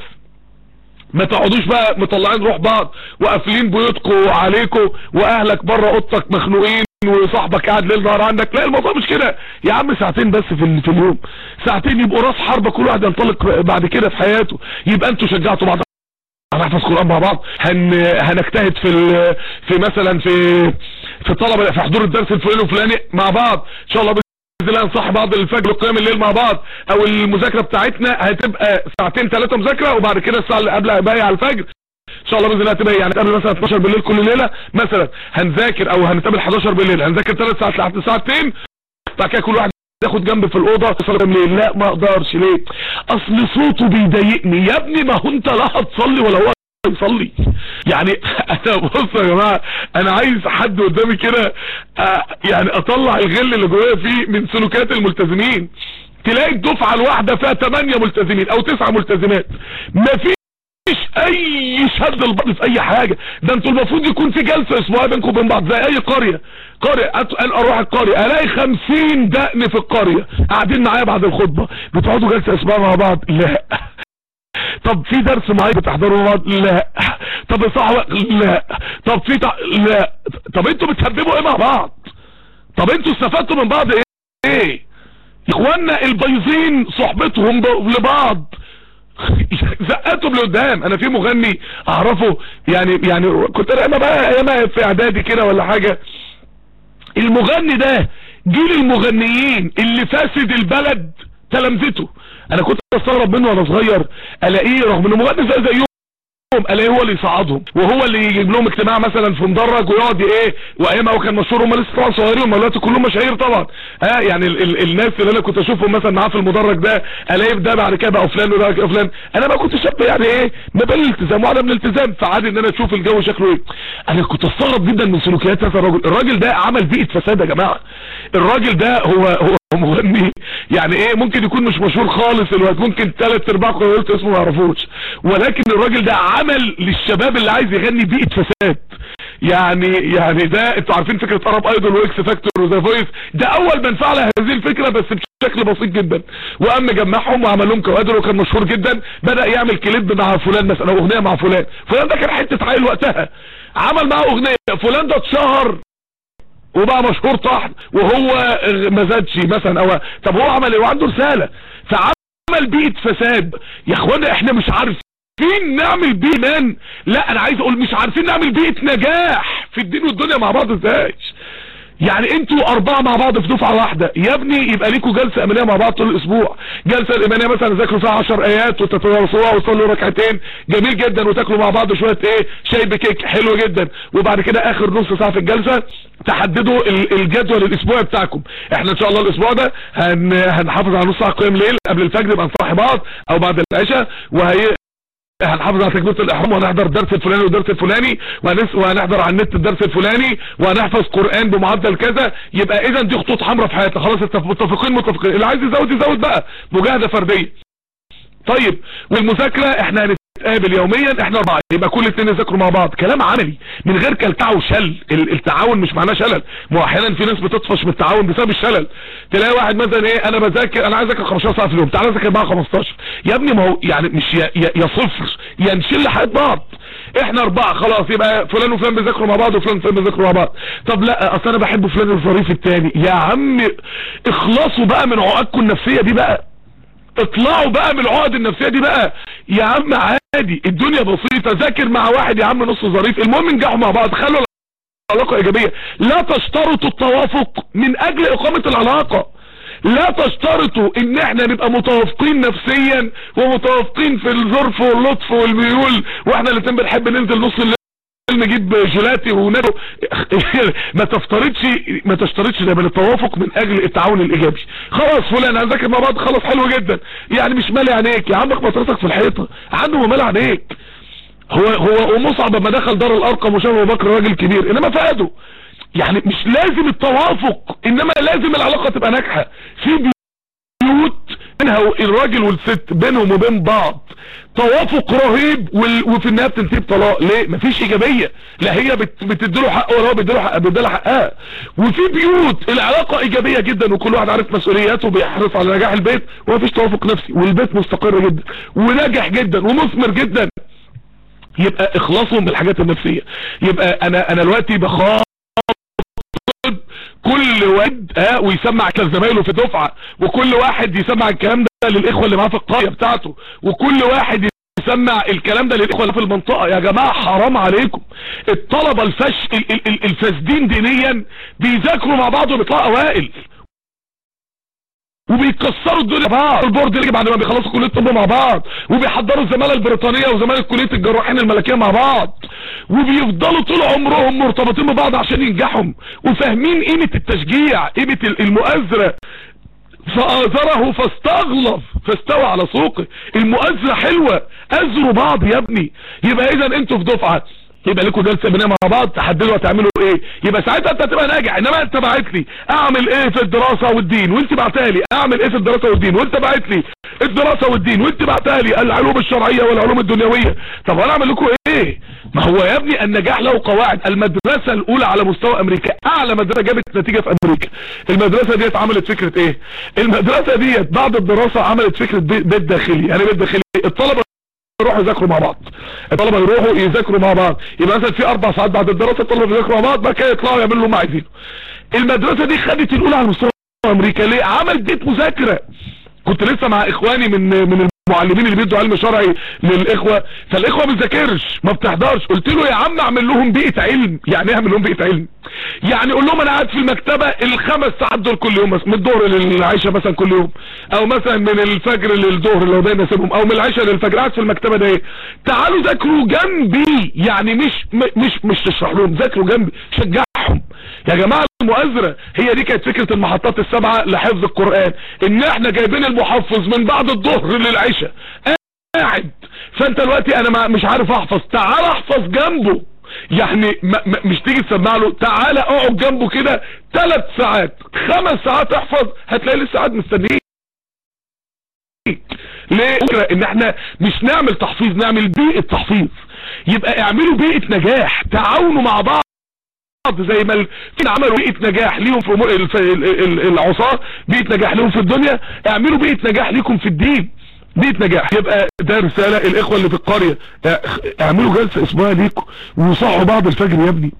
Speaker 1: ما تقعدوش بقى مطلعين روح بعض وقافلين بيوتكم وعليكم وأهلك بره اوضتك مخنوقين. وصاحبك قاعد ليل نهار عندك. لا الموضوع مش كده. يا عم ساعتين بس في, في اليوم. ساعتين يبقوا راس حربة كل واحد ينطلق بعد كده في حياته. يبقى أنتوا شجعتوا بعض. هنحفظ قرآن مع بعض. هن هنجتهد في ال... في مثلا في في طلب في حضور الدرس الفلاني الفلاني مع بعض. إن شاء الله بإذن الله نصح بعض الفجر وقيام الليل مع بعض. أو المذاكرة بتاعتنا هتبقى ساعتين ثلاثة مذاكرة وبعد كده الساعة اللي قبل باقي على الفجر. شاء الله بإذن الله تبقى يعني قبل مثلا 12 بالليل كل ليلة. مثلا هنذاكر أو هنتقابل 11 بالليل. هنذاكر ثلاث ساعات لحد 2 بعد كده كل واحد ياخد جنب في الأوضة. يصلي ليه لا ما أقدرش. ليه؟ أصل صوته بيضايقني. يا ابني ما هو أنت لا هتصلي ولا هو يصلي. يعني أنا بص يا جماعة أنا عايز حد قدامي كده آه، يعني أطلع الغل اللي جوايا فيه من سلوكات الملتزمين. تلاقي الدفعة الواحدة فيها 8 ملتزمين أو 9 ملتزمات. مفيش أي شد البعض في أي حاجة. ده أنتوا المفروض يكون في جلسة أسبوعية بينكم وبين بعض زي أي قرية. قرية أروح القرية. ألاقي 50 دقن في القرية. قاعدين معايا بعد الخطبة. بتقعدوا جلسة أسبوعية مع بعض؟ لا. طب في درس معين بتحضروا بعض؟ لا. طب صح لا. طب في تع... لا. طب أنتوا بتسببوا إيه مع بعض؟ طب أنتوا استفدتوا من بعض إيه؟ إخواننا البيضين صحبتهم لبعض. زقتهم لقدام أنا في مغني أعرفه يعني يعني كنت أنا بقى أيام في إعدادي كده ولا حاجة. المغني ده جيل المغنيين اللي فاسد البلد تلامذته. أنا كنت استغرب منه وأنا صغير ألاقيه رغم إنه مغني زي زيهم الاقيه هو اللي يصعدهم وهو اللي يجيب لهم اجتماع مثلا في مدرج ويقعد إيه وأيام هو كان مشهور هم لسه طبعا صغيرين دلوقتي كلهم مشاهير طبعا. ها يعني ال ال الناس اللي أنا كنت أشوفهم مثلا معاه في المدرج ده ألاقيه ده بعد كده بقى فلان وده فلان. أنا بقى كنت شاب يعني إيه ما بين الالتزام وعدم الالتزام فعادي إن أنا أشوف الجو شكله إيه. أنا كنت أستغرب جدا من سلوكيات هذا الراجل الراجل ده عمل بيئة فساد يا جماعة. الراجل ده هو هو مغني. يعني إيه؟ ممكن يكون مش مشهور خالص الوقت. ممكن ثلاث ارباعكم قلت اسمه ما يعرفوش. ولكن الراجل ده عمل للشباب اللي عايز يغني بيئه فساد يعني يعني ده أنتوا عارفين فكرة Arab Idol و X Factor و The Voice ده أول من فعل هذه الفكرة بس بشكل بسيط جدا. وقام جمعهم وعمل لهم كوادر وكان مشهور جدا بدأ يعمل كليب مع فلان مثلا أو أغنية مع فلان. فلان ده كان حتة عيل وقتها. عمل معاه أغنية فلان ده اتشهر. وبقى مشهور طحن وهو ما زادش مثلا أو طب هو عمل إيه؟ وعنده رسالة. فعمل بيئه فساد يا اخوانا إحنا مش عارفين نعمل بيئه لا أنا عايز أقول مش عارفين نعمل بيئه نجاح. في الدين والدنيا مع بعض إزاي؟ يعني أنتوا اربعة مع بعض في دفعة واحدة. يا ابني يبقى ليكوا جلسة ايمانية مع بعض طول الأسبوع. جلسة الايمانية مثلا تذاكروا فيها 10 آيات وتتواصلوها وتصلوا ركعتين. جميل جدا. وتاكلوا مع بعض شوية إيه؟ شاي بكيك. حلو جدا. وبعد كده آخر نص ساعة في الجلسة تحددوا الجدول الأسبوعي بتاعكم. إحنا إن شاء الله الأسبوع ده هن هنحافظ على نص ساعة قيام ليل قبل الفجر يبقى نصحي بعض أو بعد العشاء. وهي هنحافظ على تكبيرة الإحرام وهنحضر الدرس الفلاني والدرس الفلاني وهنحضر على النت الدرس الفلاني وهنحفظ قرآن بمعدل كذا. يبقى إذا دي خطوط حمراء في حياتنا خلاص متفقين متفقين. اللي عايز يزود يزود بقى. مجاهدة فردية. طيب والمذاكرة إحنا هنتقابل يوميا إحنا اربعه يبقى كل اتنين يذاكروا مع بعض. كلام عملي. من غير كلكعه وشل التعاون مش معناه شلل. ما أحيانا في ناس بتطفش بالتعاون بسبب الشلل. تلاقي واحد مثلا إيه أنا بذاكر أنا عايز أذاكر 15 ساعة في اليوم. تعالى ذاكر معايا 15 يا ابني ما هو يعني مش يا, يا, يا صفر. يا نشيل حياة بعض. إحنا أربعة خلاص يبقى فلان وفلان بيذاكروا مع بعض وفلان وفلان بيذاكروا مع بعض. طب لا أصل أنا بحب فلان الظريف التاني. يا عم اخلصوا بقى من عقدكم النفسية دي بقى. اطلعوا بقى من العقد النفسية دي بقى. يا عم عادي. الدنيا بسيطة. ذاكر مع واحد يا عم نص ظريف. المهم انجحوا مع بعض خلوا علاقه إيجابية. لا تشترطوا التوافق من أجل إقامة العلاقة. لا تشترطوا إن إحنا نبقى متوافقين نفسيا ومتوافقين في الظرف واللطف والميول وإحنا الاتنين بنحب ننزل نص الليل. نجيب جيلاتي ونادو. ما تفترضش ما تشترطش من التوافق من أجل التعاون الإيجابي. خلاص فلان هنذاكر مع بعض خلاص حلو جدا. يعني مش مالي عينيك. يا عمك بطرتك في الحيطة. عنده مالي عينيك. هو هو ومصعب لما دخل دار الأرقم وشاف أبو بكر راجل كبير. إنما فاده يعني مش لازم التوافق إنما لازم العلاقة تبقى ناجحة. في منها الراجل والست بينهم وبين بعض. توافق رهيب وفي النهاية بتنتهي بطلاق. ليه؟ مفيش إيجابية. لا هي بت- بتديله حقه ولا هو بيديله حق بيديلها حقها. وفي بيوت العلاقة إيجابية جدا وكل واحد عارف مسؤولياته وبيحرص على نجاح البيت ومفيش توافق نفسي. والبيت مستقر جدا وناجح جدا ومثمر جدا. يبقى إخلاصهم بالحاجات النفسية. يبقى أنا أنا دلوقتي بخاطب كل واد ها ويسمع زمايله في دفعه وكل واحد يسمع الكلام ده للإخوة اللي معاه في القرية بتاعته وكل واحد يسمع الكلام ده للإخوة اللي في المنطقة. يا جماعة حرام عليكم. الطلبة الفاسدين دينيا بيذاكروا مع بعض وبيطلعوا أوائل. وبيكسروا الدنيا بعض. البورد اللي بعد ما بيخلصوا كلية الطب مع بعض. وبيحضروا الزماله البريطانية وزمالة كلية الجراحين الملكية مع بعض. وبيفضلوا طول عمرهم مرتبطين ببعض عشان ينجحوا. وفاهمين قيمة التشجيع قيمة ال- المؤازرة. فآزره فاستغلظ فاستوى على سوقه. المؤازرة حلوة. أزروا بعض يا ابني. يبقى اذا أنتوا في دفعة. يبقى لكم جلسة بناء مع بعض تحددوا هتعملوا إيه. يبقى ساعتها أنت هتبقى ناجح إنما أنت بعت لي أعمل إيه في الدراسة والدين؟ وأنت بعتها لي أعمل إيه في الدراسة والدين؟ وأنت بعت لي الدراسة والدين وأنت بعتها لي العلوم الشرعية والعلوم الدنيوية. طب أنا أعمل لكم إيه؟ ما هو يا ابني النجاح له قواعد. المدرسة الأولى على مستوى أمريكا أعلى مدرسة جابت نتيجة في أمريكا. المدرسة ديت عملت فكرة إيه؟ المدرسة ديت بعد الدراسة عملت فكرة بي- بيت داخلي يعني بيت داخلي الطلبة يروحوا يذاكروا مع بعض. الطلبة يروحوا يذاكروا مع بعض. يبقى مثلا في أربع ساعات بعد الدراسة الطلبة بيذاكروا مع بعض بعد كده يطلعوا يعملوا اللي عايزينه. المدرسة دي خدت الأولى على مستوى أمريكا ليه؟ عملت بيت مذاكرة. كنت لسه مع إخواني من من المعلمين اللي بيدوا علم شرعي للإخوة فالإخوة ما بتذاكرش ما بتحضرش. قلت له يا عم اعمل لهم بيئة علم. يعني إيه اعمل لهم بيئة علم؟ يعني قول لهم أنا قاعد في المكتبة الخمس ساعات دول كل يوم من الظهر للعشاء مثلا كل يوم أو مثلا من الفجر للظهر لو ده يناسبهم أو من العشاء للفجر. قاعد في المكتبة ده إيه؟ تعالوا ذاكروا جنبي. يعني مش مش مش تشرح لهم ذاكروا جنبي. شجعهم. يا جماعة المؤازرة هي دي كانت فكرة المحطات السبعة لحفظ القرآن. إن إحنا جايبين المحفظ من بعد الظهر للعشاء. قاعد. فأنت دلوقتي أنا مش عارف أحفظ. تعال أحفظ جنبه. يعني مش تيجي تسمع له. تعالى أقعد جنبه كده ثلاث ساعات. خمس ساعات أحفظ. هتلاقي لسه قاعد مستنيك. ليه؟ فكرة إن إحنا مش نعمل تحفيظ نعمل بيئة تحفيظ. يبقى اعملوا بيئة نجاح. تعاونوا مع بعض. زي ما فين عملوا بيئة نجاح ليهم في ال- العصاة بيئة نجاح ليهم في الدنيا اعملوا بيئة نجاح ليكم في الدين. بيئة نجاح. يبقى ده رسالة الإخوة اللي في القرية. اعملوا جلسة اسبوعية ليكم وصحوا بعض الفجر يا ابني.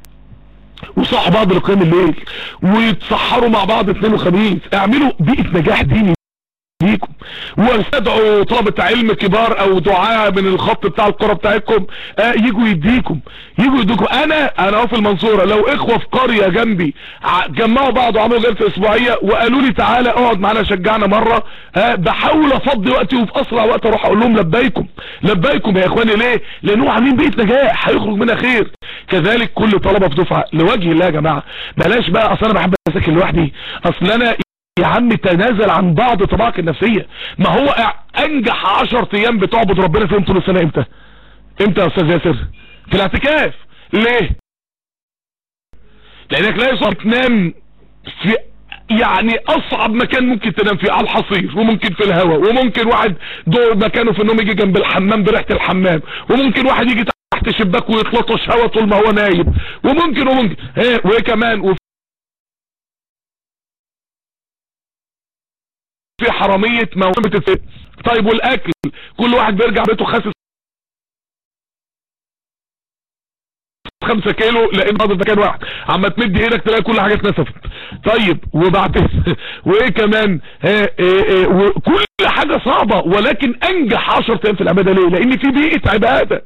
Speaker 1: وصحوا بعض لقيام الليل. ويتسحروا مع بعض اثنين وخميس. اعملوا بيئة نجاح ديني. ليكم واستدعوا طلبة علم كبار أو دعاء من الخط بتاع القرى بتاعتكم. آه يجوا يديكم. يجوا يديكم. أنا أنا في المنصورة. لو إخوة في قرية جنبي جمعوا بعض وعملوا جلسة أسبوعية وقالوا لي تعالى اقعد معانا شجعنا مرة. آه بحاول أفضي وقتي وفي أسرع وقت أروح أقول لهم لبيكم. لبيكم يا إخواني. ليه؟ لأنه عاملين بيئة نجاح. هيخرج منها خير. كذلك كل طلبة في دفعة لوجه الله يا جماعة. بلاش بقى أصل أنا بحب أذاكر لوحدي. أصل أنا يا عم تنازل عن بعض طباعك النفسية. ما هو أنجح عشر أيام بتعبد ربنا فيهم طول السنة إمتى؟ إمتى يا أستاذ ياسر؟ في الاعتكاف. ليه؟ لأنك لا يصعب تنام في يعني أصعب مكان ممكن تنام فيه على الحصير وممكن في الهواء وممكن واحد دور مكانه في النوم يجي جنب الحمام بريحة الحمام وممكن واحد يجي تحت شباك ويطلطش هوا طول ما هو نايم وممكن وممكن. إيه وايه في حرامية موهبة الست طيب والأكل؟ كل واحد بيرجع بيته خاسس خمسة كيلو لأن فاضل مكان واحد عما تمد إيدك تلاقي كل حاجة اتنسفت. طيب وبعد وإيه كمان؟ ها إيه إيه وكل حاجة صعبة ولكن أنجح عشر أيام في العبادة. ليه؟ لأن في بيئة عبادة.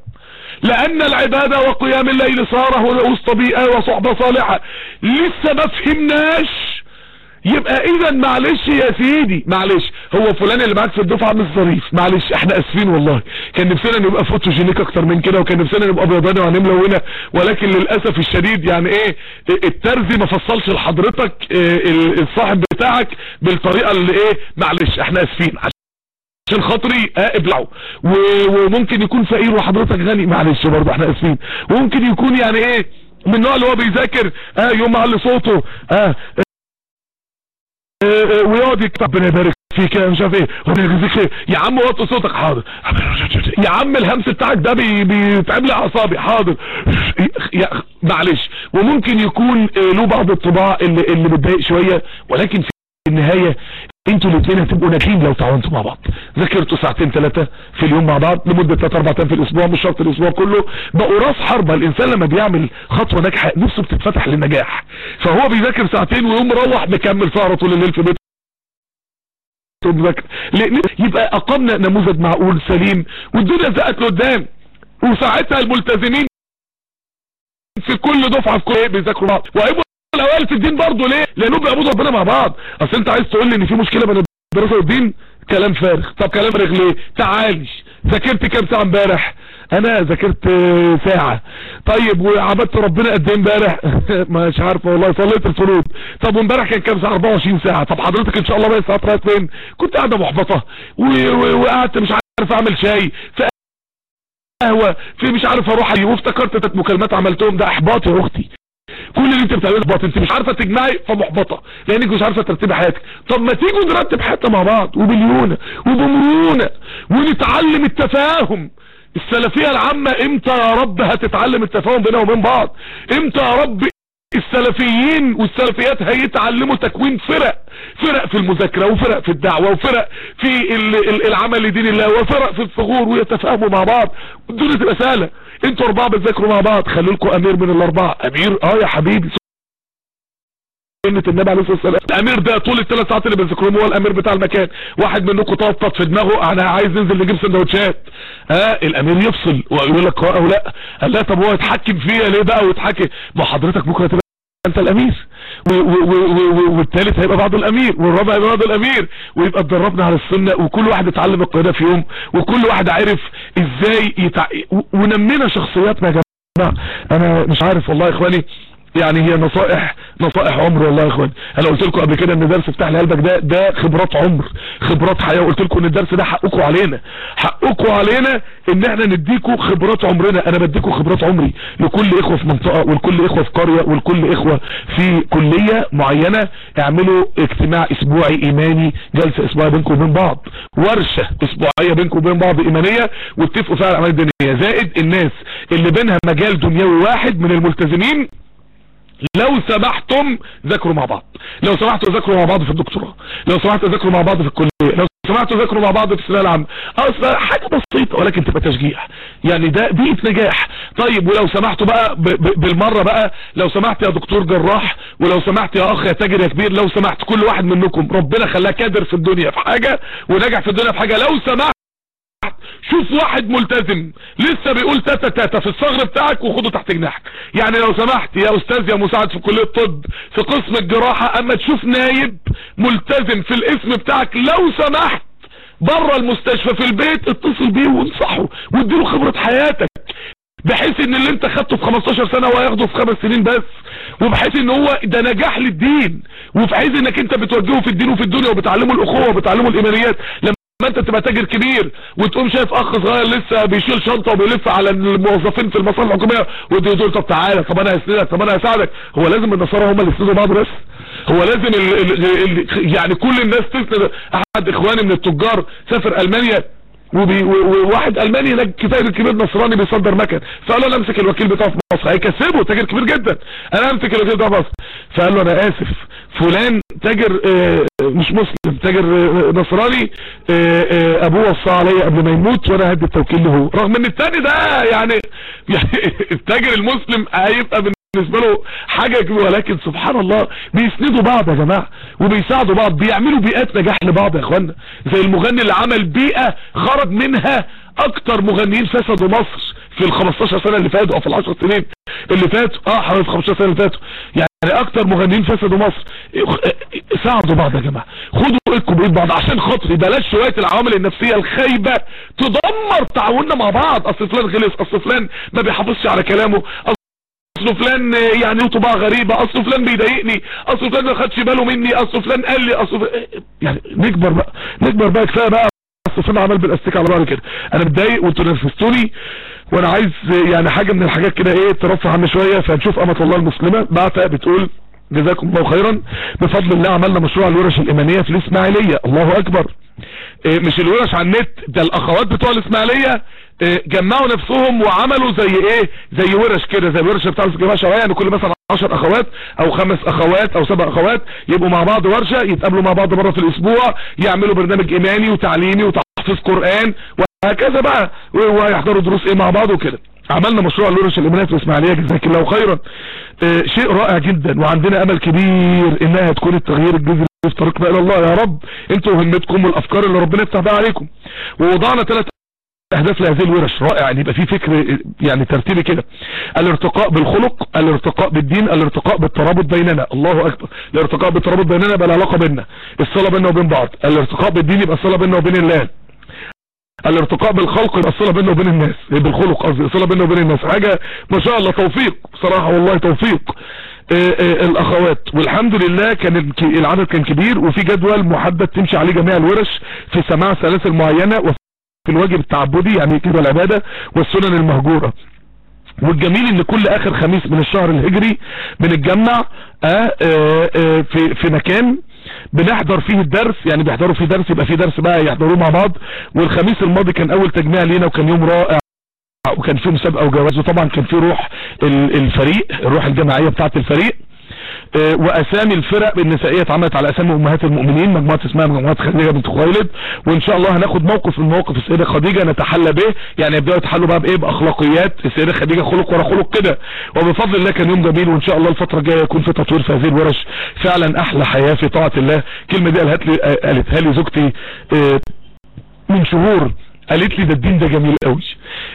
Speaker 1: لأن العبادة وقيام الليل صار وسط بيئة وصحبة صالحة. لسه ما فهمناش يبقى اذا معلش يا سيدي. معلش هو فلان اللي معاك في الدفعة مش ظريف. معلش إحنا آسفين والله. كان نفسنا نبقى فوتوجينيك أكتر من كده وكان نفسنا نبقى ابيضاني وهنملونه ولكن للأسف الشديد يعني إيه الترزي ما فصلش لحضرتك إيه الصاحب بتاعك بالطريقة اللي إيه معلش إحنا آسفين. عشان خاطري آه ابلعوا وممكن يكون فقير وحضرتك غني. معلش برضه إحنا آسفين. وممكن يكون يعني إيه من النوع اللي هو بيذاكر آه يوم معلي صوته. آه ويقعد يكتب ربنا يبارك فيك يا مش عارف إيه ربنا يجزيك خير يا عم وطي صوتك حاضر. يا عم الهمس بتاعك ده بيتعب لي أعصابي. حاضر. يا معلش. وممكن يكون له بعض الطباع اللي اللي بتضايق شوية ولكن في النهاية أنتوا الاثنين هتبقوا ناجحين لو تعاونتوا مع بعض. ذاكرتوا ساعتين ثلاثة في اليوم مع بعض لمدة 3 4 أيام في الأسبوع مش شرط الأسبوع كله. بقوا راس حربة. الإنسان لما بيعمل خطوة ناجحة نفسه بتتفتح للنجاح. فهو بيذاكر ساعتين ويقوم مروح مكمل سهره طول الليل في بيته. يبقى اقمنا نموذج معقول سليم. والدنيا زقت لقدام. وساعتها الملتزمين في كل دفعة في كل بيذاكروا بعض. الأوائل في الدين برضه ليه؟ لانهم بيعبدوا ربنا مع بعض. أصل أنت عايز تقول لي إن في مشكلة بين الدراسه والدين؟ كلام فارغ. طب كلام فارغ ليه؟ تعالي ذاكرت كام ساعة امبارح؟ أنا ذاكرت ساعة. طيب وعبدت ربنا قد إيه امبارح؟ مش عارف والله صليت الفروض طب وامبارح كان كام ساعة؟ 24 ساعة. طب حضرتك إن شاء الله بقى الساعات رايحة فين كنت قاعدة محبطة. وقعدت مش عارف أعمل شاي. في قهوة. في مش عارف أروح وافتكرت تلات مكالمات عملتهم. ده احباط يا أختي. كل اللي انت بتعمله احباط انت مش عارفة تجمعي فمحبطة لأنك مش عارفة ترتبي حياتك. طب ما تيجوا نرتب حياتنا مع بعض وبليونة وبمرونة ونتعلم التفاهم. السلفية العامة إمتى يا رب هتتعلم التفاهم بينها وبين بعض؟ إمتى يا رب السلفيين والسلفيات هيتعلموا تكوين فرق فرق في المذاكرة وفرق في الدعوة وفرق في العمل لدين الله وفرق في الثغور ويتفاهموا مع بعض. والدنيا تبقى سهلة أنتوا أربعة بتذاكروا مع بعض. خلوا لكم أمير من الأربعة. أمير آه يا حبيبي. سنة النبي عليه الصلاة والسلام. الأمير ده طول الثلاث ساعات اللي بيذكرهم هو الأمير بتاع المكان. واحد منكم طفطط في دماغه أنا عايز ننزل نجيب سندوتشات. ها الأمير يفصل ويقول لك آه أو لا. قال لا طب هو يتحكم فيها ليه بقى ويتحكم؟ ما حضرتك بكرة تبقى أنت الأمير. والثالث هيبقى بعض الأمير والرابع هيبقى بعض الأمير. ويبقى اتدربنا على السنة وكل واحد اتعلم القياده في يوم وكل واحد عرف إزاي يتع... ونمينا شخصياتنا يا جماعة. أنا مش عارف والله يا إخواني يعني هي نصائح نصائح عمر والله يا إخوان. أنا قلت لكم قبل كده إن درس افتح لي قلبك ده ده خبرات عمر خبرات حياة. وقلت لكم إن الدرس ده حقكم علينا. حقكم علينا إن إحنا نديكم خبرات عمرنا. أنا بديكم خبرات عمري لكل إخوة في منطقة ولكل إخوة في قرية ولكل إخوة في كلية معينة. اعملوا اجتماع أسبوعي إيماني جلسة أسبوعية بينكم وبين بعض. ورشة أسبوعية بينكم وبين بعض إيمانية واتفقوا فيها على الاعمال الدينيه زائد الناس اللي بينها مجال دنيوي واحد من الملتزمين لو سمحتم ذاكروا مع بعض. لو سمحتوا ذاكروا مع بعض في الدكتوراه. لو سمحتوا ذاكروا مع بعض في الكلية. لو سمحتوا ذاكروا مع بعض في الثانوية العامة. أصل حاجة بسيطة ولكن تبقى تشجيع. يعني ده بيئة نجاح. طيب ولو سمحتوا بقى بالمرة بقى لو سمحت يا دكتور جراح ولو سمحت يا أخ يا تاجر يا كبير لو سمحت كل واحد منكم ربنا خلاه كادر في الدنيا في حاجة ونجح في الدنيا في حاجة. لو سمحت شوف واحد ملتزم. لسه بيقول تاتا تاتا في الصغر بتاعك وخده تحت جناحك. يعني لو سمحت يا أستاذ يا مساعد في كلية الطب في قسم الجراحة أما تشوف نايب ملتزم في الاسم بتاعك لو سمحت بره المستشفى في البيت اتصل بيه وانصحه واديله خبرة حياتك. بحيث إن اللي أنت خدته في 15 سنة هو هياخده في خمس سنين بس. وبحيث إن هو ده نجاح للدين. وبحيث إنك أنت بتوجهه في الدين وفي الدنيا وبتعلمه الأخوة وبتعلمه الإيمانيات. ما انت تبقى تاجر كبير وتقوم شايف اخ صغير لسه بيشيل شنطة وبيلف على الموظفين في المصالح الحكومية وتقول طب تعالى طب أنا هسندك طب أنا هساعدك. هو لازم النصارى هم اللي يسندوا بعض بس هو لازم ال ال ال يعني كل الناس تسند. احد اخواني من التجار سافر ألمانيا وواحد ألماني هناك تاجر كبير نصراني بيصدر مكن فقال له أنا أمسك الوكيل بتاعه في مصر. هيكسبه تاجر كبير جدا. أنا أمسك الوكيل بتاعه في مصر. فقال له أنا آسف. فلان تاجر آه مش مسلم تاجر آه نصراني آه أبوه وصى عليا قبل ما يموت وأنا هدي التوكيل له. رغم إن التاني ده يعني يعني التاجر المسلم هيبقى بالنسبة له حاجة كبيرة ولكن سبحان الله بيسندوا بعض يا جماعة وبيساعدوا بعض بيعملوا بيئات نجاح لبعض يا إخوانا. زي المغني اللي عمل بيئة خرج منها أكتر مغنيين فسدوا مصر في ال 15 سنة اللي فاتوا أو في ال 10 سنين اللي فاتوا. آه حوالي 15 سنة اللي فاتوا. يعني أكتر مغنيين فسدوا مصر. ساعدوا بعض يا جماعة. خدوا ايدكم بايد بعض عشان خاطري بلاش شوية العوامل النفسية الخايبة تدمر تعاوننا مع بعض. أصل فلان غلس أصل فلان ما بيحافظش على كلامه أصل فلان يعني له طباع غريبة أصل فلان بيضايقني أصل فلان ما خدش باله مني أصل فلان قال لي أصل فلان يعني نكبر بقى نكبر بقى كفاية بقى صفنا عمل بالاستيك على بعض كده. أنا متضايق وأنتوا نرفزتوني وأنا عايز يعني حاجة من الحاجات كده إيه ترفع عني شوية فنشوف أمة الله المسلمة. بعتها بتقول جزاكم الله خيرا بفضل الله عملنا مشروع الورش الإيمانية في الإسماعيلية. الله أكبر. إيه مش الورش على النت ده الأخوات بتوع الإسماعيلية. إيه جمعوا نفسهم وعملوا زي إيه زي ورش كده زي الورشه بتاع الجماعه الشرعية. يعني كل مثلا 10 أخوات أو خمس أخوات أو سبع أخوات يبقوا مع بعض ورشة يتقابلوا مع بعض مرة في الأسبوع يعملوا برنامج إيماني وتعليمي وتحفيظ قرآن وهكذا بقى ويحضروا دروس إيه مع بعض وكده. عملنا مشروع الورش الايمانيه في الإسماعيلية جزاك الله خيرا. آه شيء رائع جدا وعندنا أمل كبير إنها تكون التغيير الجذري في طريقنا إلى الله. يا رب أنتوا وهمتكم والأفكار اللي ربنا يفتح بها عليكم. ووضعنا ثلاث أهداف لهذه الورش. رائع. ان يبقى في فكر يعني ترتيبي كده. الارتقاء بالخلق الارتقاء بالدين الارتقاء بالترابط بيننا. الله أكبر. الارتقاء بالترابط بيننا يبقى العلاقه بيننا. الصله بيننا وبين بعض. الارتقاء بالدين يبقى الصله بيننا وبين الله. الارتقاء بالخلق يبقى الصله بيننا وبين الناس. بالخلق قصدي؟ الصله بيننا وبين الناس. حاجة ما شاء الله توفيق. بصراحة والله توفيق. آآ آآ الأخوات. والحمد لله كان العدد كان كبير وفي جدول محدد تمشي عليه جميع الورش في سماع سلاسل معينة وفي الواجب التعبدي يعني كده العباده والسنن المهجورة. والجميل إن كل آخر خميس من الشهر الهجري بنتجمع آآ آآ في في مكان بنحضر فيه الدرس يعني بيحضروا فيه درس يبقى فيه درس بقى يحضروه مع بعض. والخميس الماضي كان أول تجميع لينا وكان يوم رائع وكان فيه مسابقة وجواز وطبعا كان فيه روح الفريق الروح الجماعية بتاعة الفريق. وأسامي الفرق النسائية اتعملت على أسامي أمهات المؤمنين مجموعة اسمها مجموعة خديجة بنت خويلد وإن شاء الله هناخد موقف من مواقف السيدة خديجة نتحلى به. يعني يبدأوا يتحلوا بقى بإيه؟ بأخلاقيات. السيدة خديجة خلق ورا خلق كده. وبفضل الله كان يوم جميل وإن شاء الله الفترة الجاية يكون في تطوير في هذه الورش. فعلا أحلى حياة في طاعة الله. الكلمة دي قالت لي قالتها لي زوجتي من شهور. قالت لي ده الدين ده جميل قوي.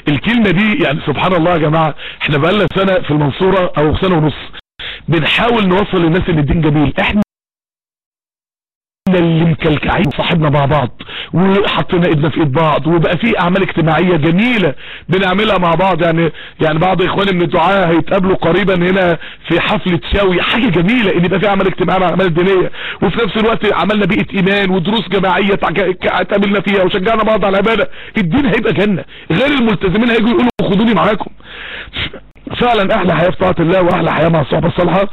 Speaker 1: الكلمة دي يعني سبحان الله يا جماعة إحنا بقالنا سنة في المنصورة أو سنة ونص. بنحاول نوصل للناس ان الدين جميل. إحنا اللي مكلكعين صاحبنا مع بعض وحطينا ايدنا في ايد بعض وبقى في اعمال اجتماعية جميلة بنعملها مع بعض. يعني يعني بعض إخواني من الدعاة هيتقابلوا قريبا هنا في حفلة شاوي. حاجة جميلة إن يبقى في أعمال اجتماعيه مع الأعمال الدينية. وفي نفس الوقت عملنا بيئة إيمان ودروس جماعية اتقابلنا فيها وشجعنا بعض على العبادة. الدين هيبقى جنة. غير الملتزمين هيجوا يقولوا خدوني معاكم. فعلا أحلى حياة في طاعة الله وأحلى حياة مع الصحبه الصالحة.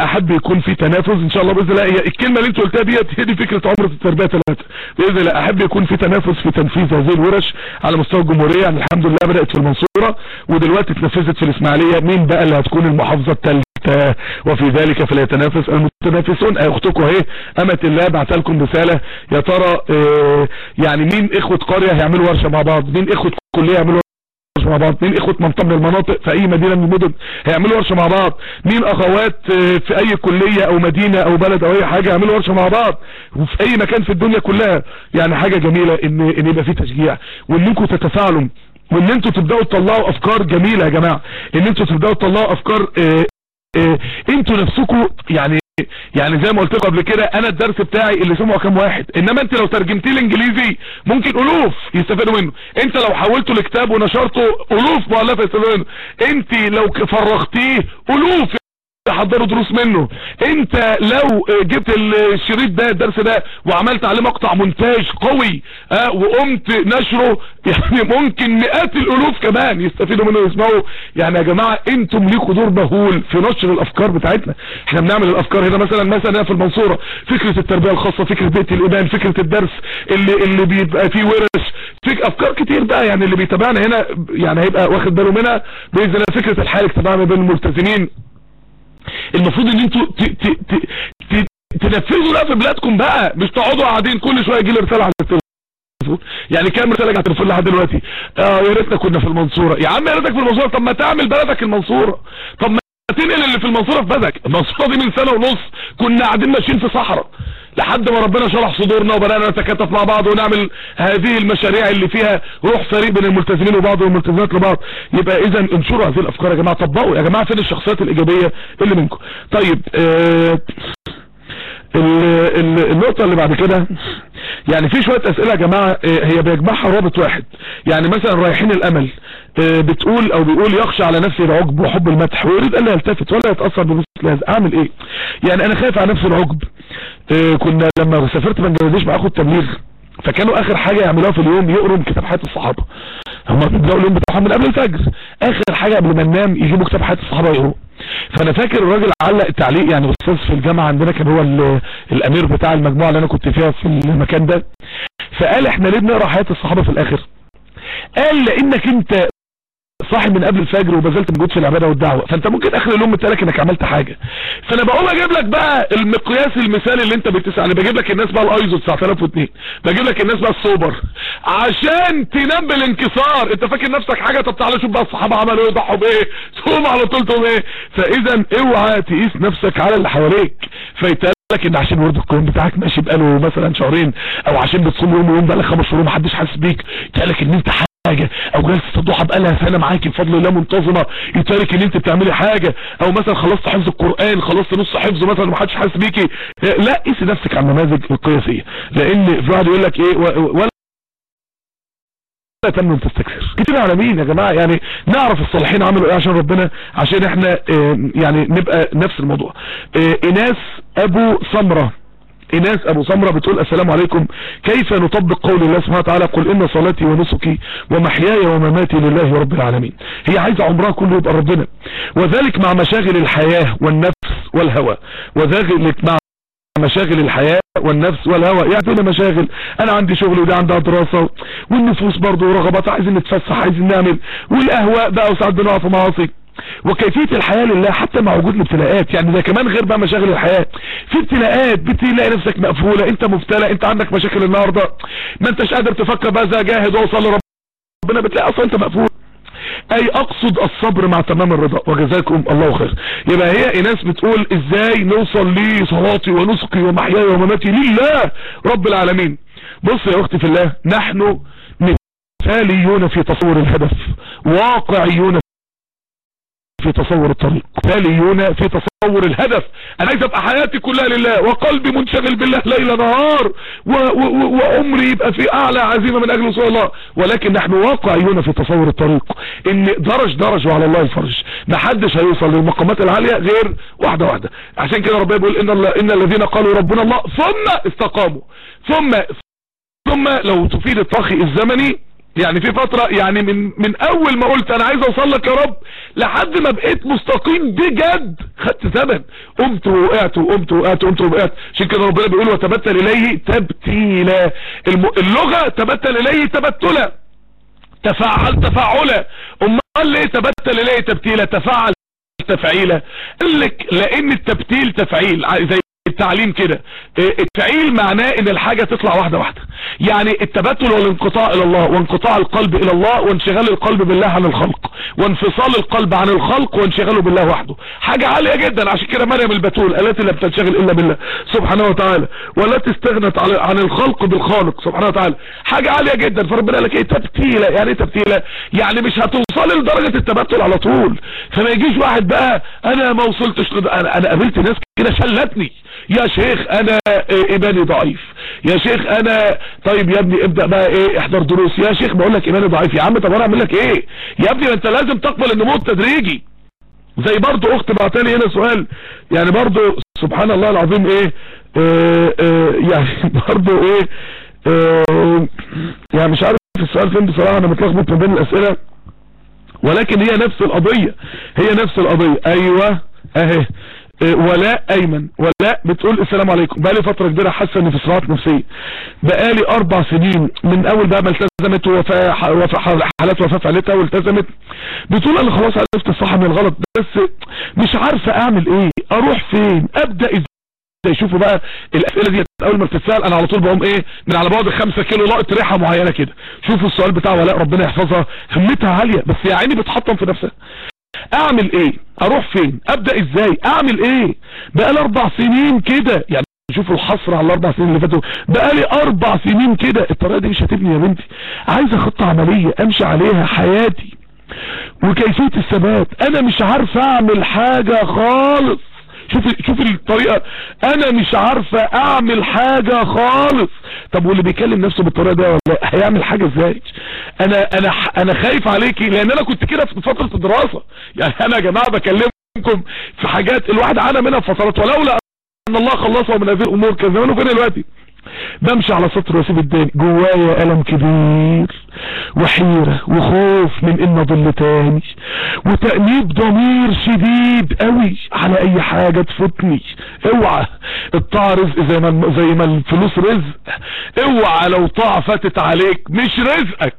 Speaker 1: أحب يكون في تنافس إن شاء الله بإذن الله. الكلمة اللي أنت قلتها ديت هي دي فكرة عمرة التربية ثلاثة بإذن الله أحب يكون في تنافس في تنفيذ هذه الورش على مستوى الجمهورية. يعني الحمد لله بدأت في المنصورة ودلوقتي اتنفذت في الإسماعيلية. مين بقى اللي هتكون المحافظة الثالثه وفي ذلك فليتنافس المتنافسون. أختكم أهي أمة الله بعت لكم رسالة. يا ترى آه يعني مين إخوة قرية هيعملوا ورشة مع بعض؟ مين إخوة كلية يعملوا مع بعض مين إخوة منطقة من المناطق في أي مدينة من المدن؟ هيعملوا ورشة مع بعض. مين أخوات في أي كلية أو مدينة أو بلد أو أي حاجة يعملوا ورشة مع بعض. وفي أي مكان في الدنيا كلها. يعني حاجة جميلة إن إن يبقى في تشجيع. وإن انكم تتفاعلوا. وإن أنتوا تبدأوا تطلعوا أفكار جميلة يا جماعة. إن أنتوا تبدأوا تطلعوا أفكار آه آه نفسكم يعني يعني زي ما قلت قبل كده أنا الدرس بتاعي اللي سمعه كام واحد. إنما أنت لو ترجمتيه الإنجليزي ممكن ألوف يستفادوا منه. أنت لو حولته لكتاب ونشرته ألوف مؤلفة يستفادوا منه. أنت لو فرغتيه ألوف. يحضروا دروس منه. انت لو جبت الشريط ده الدرس ده وعملت عليه مقطع مونتاج قوي آه وقمت نشره يعني ممكن مئات الألوف كمان يستفيدوا منه ويسمعوا يعني يا جماعة أنتم ليكوا دور مهول في نشر الأفكار بتاعتنا. إحنا بنعمل الأفكار هنا مثلا مثلا هنا في المنصورة. فكرة التربية الخاصة فكرة بيت الايمان فكرة الدرس اللي اللي بيبقى فيه ورش. فيك أفكار كتير بقى يعني اللي بيتابعنا هنا يعني هيبقى واخد باله منها بإذن الله. فكرة الحال الاجتماعي بين الملتزمين. المفروض ان أنتوا تنفذوا ده في بلادكم بقى مش تقعدوا قاعدين كل شوية يجي لي رسالة على التليفون. يعني كام رسالة على التليفون لحد دلوقتي؟ آه يا ريتنا كنا في المنصورة. يا عم يا ريتك في المنصورة. طب ما تعمل بلدك المنصورة. طب ما تنقل اللي في المنصورة في بلدك. المنصورة دي من سنة ونص كنا قاعدين ماشيين في صحراء. لحد ما ربنا شرح صدورنا وبدأنا نتكاتف مع بعض ونعمل هذه المشاريع اللي فيها روح فريق بين الملتزمين وبعض والملتزمات لبعض. يبقى اذا انشروا هذه الأفكار يا جماعة طبقوا يا جماعة فين الشخصيات الإيجابية اللي منكم؟ طيب آه النقطة اللي بعد كده يعني في شوية أسئلة يا جماعة هي بيجمعها رابط واحد. يعني مثلا رايحين الأمل بتقول أو بيقول يخشى على نفسي العجب وحب المدح ويريد أن لا يلتفت ولا يتأثر بمثل هذا أعمل إيه؟ يعني أنا خايف على نفسي العجب. كنا لما سافرت بنجلاديش مع اخو التبليغ فكانوا آخر حاجة يعملوها في اليوم يقروا كتاب حياة الصحابة. هم بيبدأوا اليوم بتاعهم من قبل الفجر. آخر حاجة قبل ما ننام يجيبوا كتاب حياة الصحابة يقروا فانا فاكر الراجل علق التعليق يعني أستاذ في الجامعة عندنا كان هو ال- الأمير بتاع المجموعة اللي أنا كنت فيها في المكان ده فقال إحنا ليه بنقرأ حياة الصحابة في الآخر؟ قال لأنك أنت صاحي من قبل الفجر وبذلت مجهود في العبادة والدعوة. فأنت ممكن آخر اليوم تقولك إنك عملت حاجة. فأنا بقوم أجيب لك بقى المقياس المثالي اللي أنت بتسعى عليه. بجيب لك الناس بقى الآيزو 9002 بجيب لك الناس بقى السوبر عشان تنام بالانكسار. أنت فاكر نفسك حاجة؟ طب تعالى شوف بقى الصحابة عملوا إيه ضحوا بإيه تقوم على طول تقوم إيه. فإذا اوعى تقيس نفسك على اللي حواليك. فيتقال لك إن عشان ورد القيام بتاعك ماشي بقاله مثلا شهرين أو عشان بتصوم يوم ويوم بقالك خمس شهور محدش حاسس بيك. يتقال لك إن أنت حاجة أو جلسة الضحى بقالها سنة معاكي بفضل الله منتظمة يتارك ان أنت بتعملي حاجة أو مثلا خلصت حفظ القرآن خلصت نص حفظه مثلا ومحدش حاسس بيكي. لا قيسي نفسك على النماذج القياسية لأن في واحد يقول لك إيه ولا لا تمنن تستكثر. كتير على مين يا جماعة؟ يعني نعرف الصالحين عملوا إيه عشان ربنا عشان إحنا يعني نبقى نفس الموضوع. آه ايناس أبو سمرة ايناس أبو سمرة بتقول السلام عليكم. كيف نطبق قول الله سبحانه وتعالى؟ قل إن صلاتي ونسكي ومحياي ومماتي لله رب العالمين. هي عايزة عمرها كله يبقى ربنا. وذلك مع مشاغل الحياة والنفس والهوى. وذلك مع مشاغل الحياة والنفس والهوى. يعني مشاغل. أنا عندي شغل ودي عندها دراسة والنفوس برضو ورغبات. عايزين نتفسح عايزين نعمل. والأهواء بقى وساعات بنقع في معاصي. وكيفية الحياة لله حتى مع وجود الابتلاءات. يعني ده كمان غير بقى مشاغل الحياة. في ابتلاءات بتلاقي نفسك مقفولة انت مبتلى انت عندك مشاكل النهاردة. ما انتش قادر تفكر بقى زي جاهد واوصل لربنا بتلاقي أصلا انت مقفول. أي أقصد الصبر مع تمام الرضا. وجزاكم الله خير. يبقى هي ايناس بتقول إزاي نوصل لصلاتي ونسكي ومحياي ومماتي لله رب العالمين. بص يا أختي في الله نحن مثاليون في تصور الهدف واقعيون في تصور الطريق. مثاليون في تصور الهدف. أنا عايز ابقى حياتي كلها لله وقلبي منشغل بالله ليل نهار وعمري يبقى في أعلى عزيمة من أجل وصول الله. ولكن نحن واقعيون في تصور الطريق. إن درج درج وعلى الله الفرج. ما حدش هيوصل للمقامات العالية غير واحدة واحدة. عشان كده ربنا بيقول إن, إن الذين قالوا ربنا الله ثم استقاموا. ثم ثم لو تفيد الطاخي الزمني يعني في فترة يعني من من أول ما قلت أنا عايز اوصل لك يا رب لحد ما بقيت مستقيم بجد خدت زمن. قمت وقعت وقمت وقعت وقمت وقعت عشان كده ربنا بيقول وتبتل إليه تبتيلا. اللغة تبتل إليه تبتلا. تفعل تفعلا أمال ليه تبتل إليه تبتيلا؟ تفعل تفعيلا. قال لك لأن التبتيل تفعيل زي التعليم كده. إيه، التفعيل معناه إن الحاجة تطلع واحدة واحدة. يعني التبتل والانقطاع إلى الله وانقطاع القلب إلى الله وانشغال القلب بالله عن الخلق وانفصال القلب عن الخلق وانشغاله بالله وحده. حاجة عالية جدا. عشان كده مريم البتول التي لا بتنشغل إلا بالله. سبحانه وتعالى. والتي استغنت عن- الخلق بالخالق. سبحانه وتعالى. حاجة عالية جدا. فربنا قال لك إيه؟ تبتيلة يعني إيه تبتيلة يعني مش هتوصل لدرجة التبتل على طول. فما يجيش واحد بقى أنا ما وصلتش أنا قابلت ناس كده شلتني يا شيخ أنا إيه إيماني ضعيف. يا شيخ أنا طيب يا ابني ابدأ بقى إيه احضر دروس. يا شيخ بقول لك إيماني ضعيف. يا عم طب أنا أعمل لك إيه؟ يا ابني ما أنت لازم تقبل النمو التدريجي. زي برضو أخت بعتلي هنا سؤال. يعني برضو سبحان الله العظيم إيه آه آه يعني برضو إيه آه يعني مش عارف السؤال فين بصراحة أنا متلخبط ما بين الأسئلة. ولكن هي نفس القضية. هي نفس القضية. أيوه أهي. ولاء أيمن ولاء بتقول السلام عليكم. بقالي فترة كبيرة حاسة إني في صراعات نفسية. بقالي أربع سنين من أول بقى ما التزمت وفاة حالات وفاة فعلتها والتزمت. بتقول أنا خلاص عرفت الصح من الغلط بس مش عارفة أعمل إيه أروح فين أبدأ إزاي؟ شوفوا بقى الأسئلة دي أول ما بتتسأل أنا على طول بقوم إيه من على بعد 5 كيلو لقط ريحة معينة كده. شوفوا السؤال بتاع ولاء ربنا يحفظها. همتها عالية بس يا عيني بتحطم في نفسها. اعمل إيه؟ أروح فين؟ ابدا إزاي؟ اعمل إيه؟ بقالي أربع سنين كده. يعني شوفوا الحصر على الاربع سنين اللي فاتوا. بقالي أربع سنين كده. الطريقة دي مش هتبني يا بنتي. عايزه خطه عملية امشي عليها حياتي. وكيفية الثبات. أنا مش عارف اعمل حاجة خالص. شوف شوف الطريقة. أنا مش عارفة أعمل حاجة خالص. طب واللي بيكلم نفسه بالطريقة ده ولا هيعمل حاجة إزاي؟ أنا أنا أنا خايف عليكي لأن أنا كنت كده في فترة الدراسة. يعني أنا يا جماعة بكلمكم في حاجات الواحد عانى منها في فترات ولولا أن الله خلصه من هذه الأمور كان زمانه فين دلوقتي؟ بمشي على سطر واسيب الداني جوايا ألم كبير وحيرة وخوف من إن أضل تاني. وتأنيب ضمير شديد قوي على أي حاجة تفوتني. اوعى الطاعة رزق زي ما زي ما الفلوس رزق. اوعى لو طاعة فاتت عليك مش رزقك.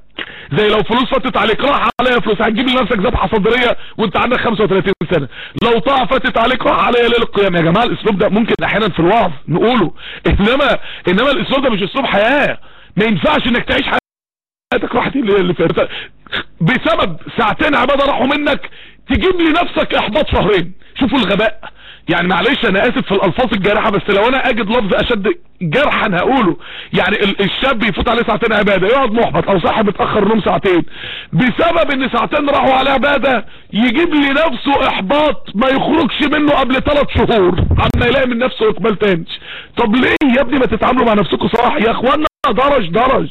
Speaker 1: زي لو فلوس فاتت عليك راح عليا فلوس. هتجيب لنفسك ذبحة صدرية وانت عندك 35 سنة. لو طاعة فاتت عليك راح عليا ليلة القيامة. يا جماعة الأسلوب ده ممكن أحيانا في الوعظ نقوله. انما إنما الأسلوب ده مش أسلوب حياة. ما ينفعش إنك تعيش حياتك راحت اللي فاتت بسبب ساعتين عبادة راحوا منك تجيب لنفسك إحباط شهرين. شوفوا الغباء. يعني معلش أنا اسف في الالفاظ الجارحه بس لو أنا اجد لفظ اشد جرحا هقوله. يعني الشاب يفوت عليه ساعتين عباده يقعد محبط أو صاحب متاخر نوم ساعتين. بسبب ان ساعتين راحوا على عباده يجيب لنفسه احباط ما يخرجش منه قبل ثلاث شهور. عما يلاقي من نفسه اقبال تاني. طب ليه يا ابني ما تتعاملوا مع نفسكم صراحة؟ يا اخوانا درج درج.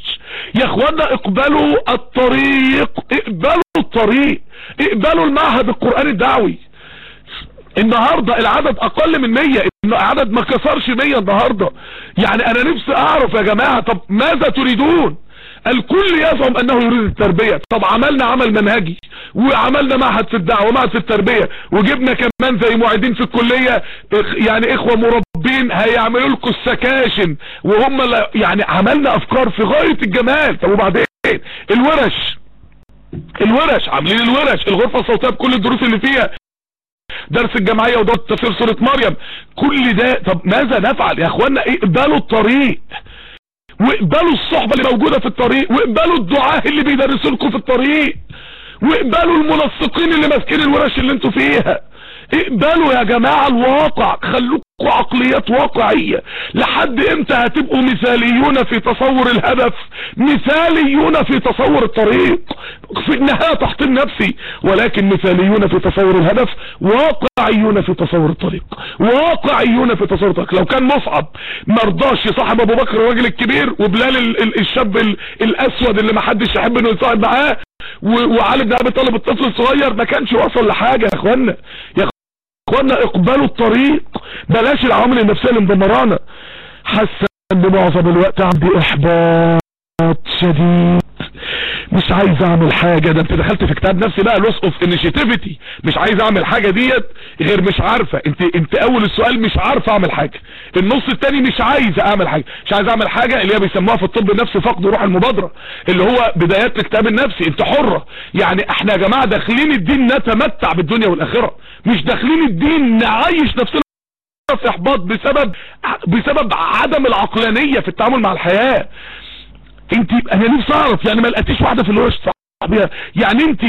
Speaker 1: يا اخوانا اقبلوا الطريق اقبلوا الطريق اقبلوا المعهد القرآني الدعوي. النهاردة العدد أقل من 100 العدد ما كسرش 100 النهاردة. يعني أنا نفسي أعرف يا جماعة طب ماذا تريدون؟ الكل يزعم أنه يريد التربية. طب عملنا عمل منهجي وعملنا معهد في الدعوة ومعهد في التربية وجبنا كمان زي معيدين في الكلية يعني إخوة مربين هيعملوا لكم السكاشن وهم يعني عملنا أفكار في غاية الجمال. طب وبعدين؟ الورش. الورش عاملين الورش. الغرفة الصوتية بكل الدروس اللي فيها. درس الجمعية ودرس تفسير سورة مريم. كل ده طب ماذا نفعل؟ يا اخوانا اقبلوا الطريق. واقبلوا الصحبة اللي موجودة في الطريق. واقبلوا الدعاة اللي بيدرسوا لكم في الطريق. واقبلوا المنسقين اللي ماسكين الورش اللي أنتوا فيها. اقبلوا يا جماعة الواقع. خلوكوا عقليات واقعية. لحد إمتى هتبقوا مثاليون في تصور الهدف؟ مثاليون في تصور الطريق. في النهاية تحطيم نفسي ولكن مثاليون في تصور الهدف واقعيون في تصور الطريق. واقعيون في تصور الطريق. لو كان مصعب مرضاش يصاحب أبو بكر الراجل الكبير وبلال ال ال الشاب ال الأسود اللي محدش يحب إنه يصاحب معاه وعلي بن ابي طالب الطفل الصغير ما كانش وصل لحاجة يا إخوانا. يا اخوانا اقبلوا الطريق. بلاش العوامل النفسية اللي مدمرانا. حاسه ان معظم الوقت عندي إحباط شديد. مش عايز اعمل حاجة. ده انت دخلت في كتاب نفسي بقى loss of initiativity مش عايز اعمل حاجة ديت غير مش عارفة. انت انت اول السؤال مش عارفة اعمل حاجة. النص التاني مش عايز اعمل حاجة. مش عايز اعمل حاجة اللي هي بيسموها في الطب النفسي فقد روح المبادرة اللي هو بدايات الكتاب النفسي انت حرة. يعني إحنا يا جماعة داخلين الدين نتمتع بالدنيا والآخرة. مش داخلين الدين نعيش نفسنا في إحباط بسبب بسبب عدم العقلانية في التعامل مع الحياة. انت أنا نفسي اعرف يعني ما لقيتيش واحدة في الورش صاحبيها يعني انت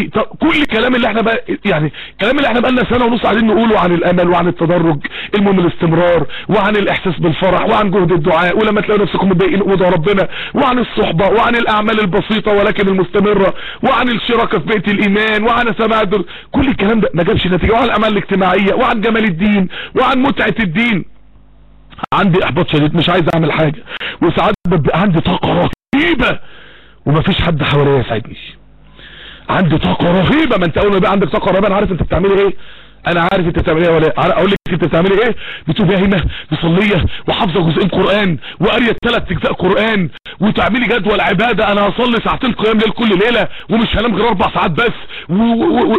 Speaker 1: كل الكلام اللي إحنا بقى يعني الكلام اللي إحنا بقالنا سنة ونص قاعدين نقوله عن الأمل وعن التدرج المهم الاستمرار وعن الإحساس بالفرح وعن جهد الدعاء ولما تلاقوا نفسكم متضايقين قولوا ربنا وعن الصحبة وعن الأعمال البسيطة ولكن المستمرة وعن الشراكة في بيت الإيمان وعن سماع كل الكلام ده ما جابش نتيجة. وعن الأعمال الاجتماعية وعن جمال الدين وعن متعة الدين. عندي إحباط شديد مش عايز أعمل حاجة. وساعات عندي طاقة رهيبة. ومفيش حد حواليا يساعدني عندي طاقة رهيبة. ما انت أول ما يبقى عندك طاقة رهيبة أنا عارف أنت بتعملي إيه. أنا عارف أنت بتعملي إيه ولا أقول لك أنت بتعملي إيه. هنا مصلية وحافظة جزئين قرآن وقارية ثلاث أجزاء قرآن وتعملي جدول عبادة. أنا هصلي ساعتين قيام ليل كل ليلة ومش هنام غير أربع ساعات بس. و... و... و...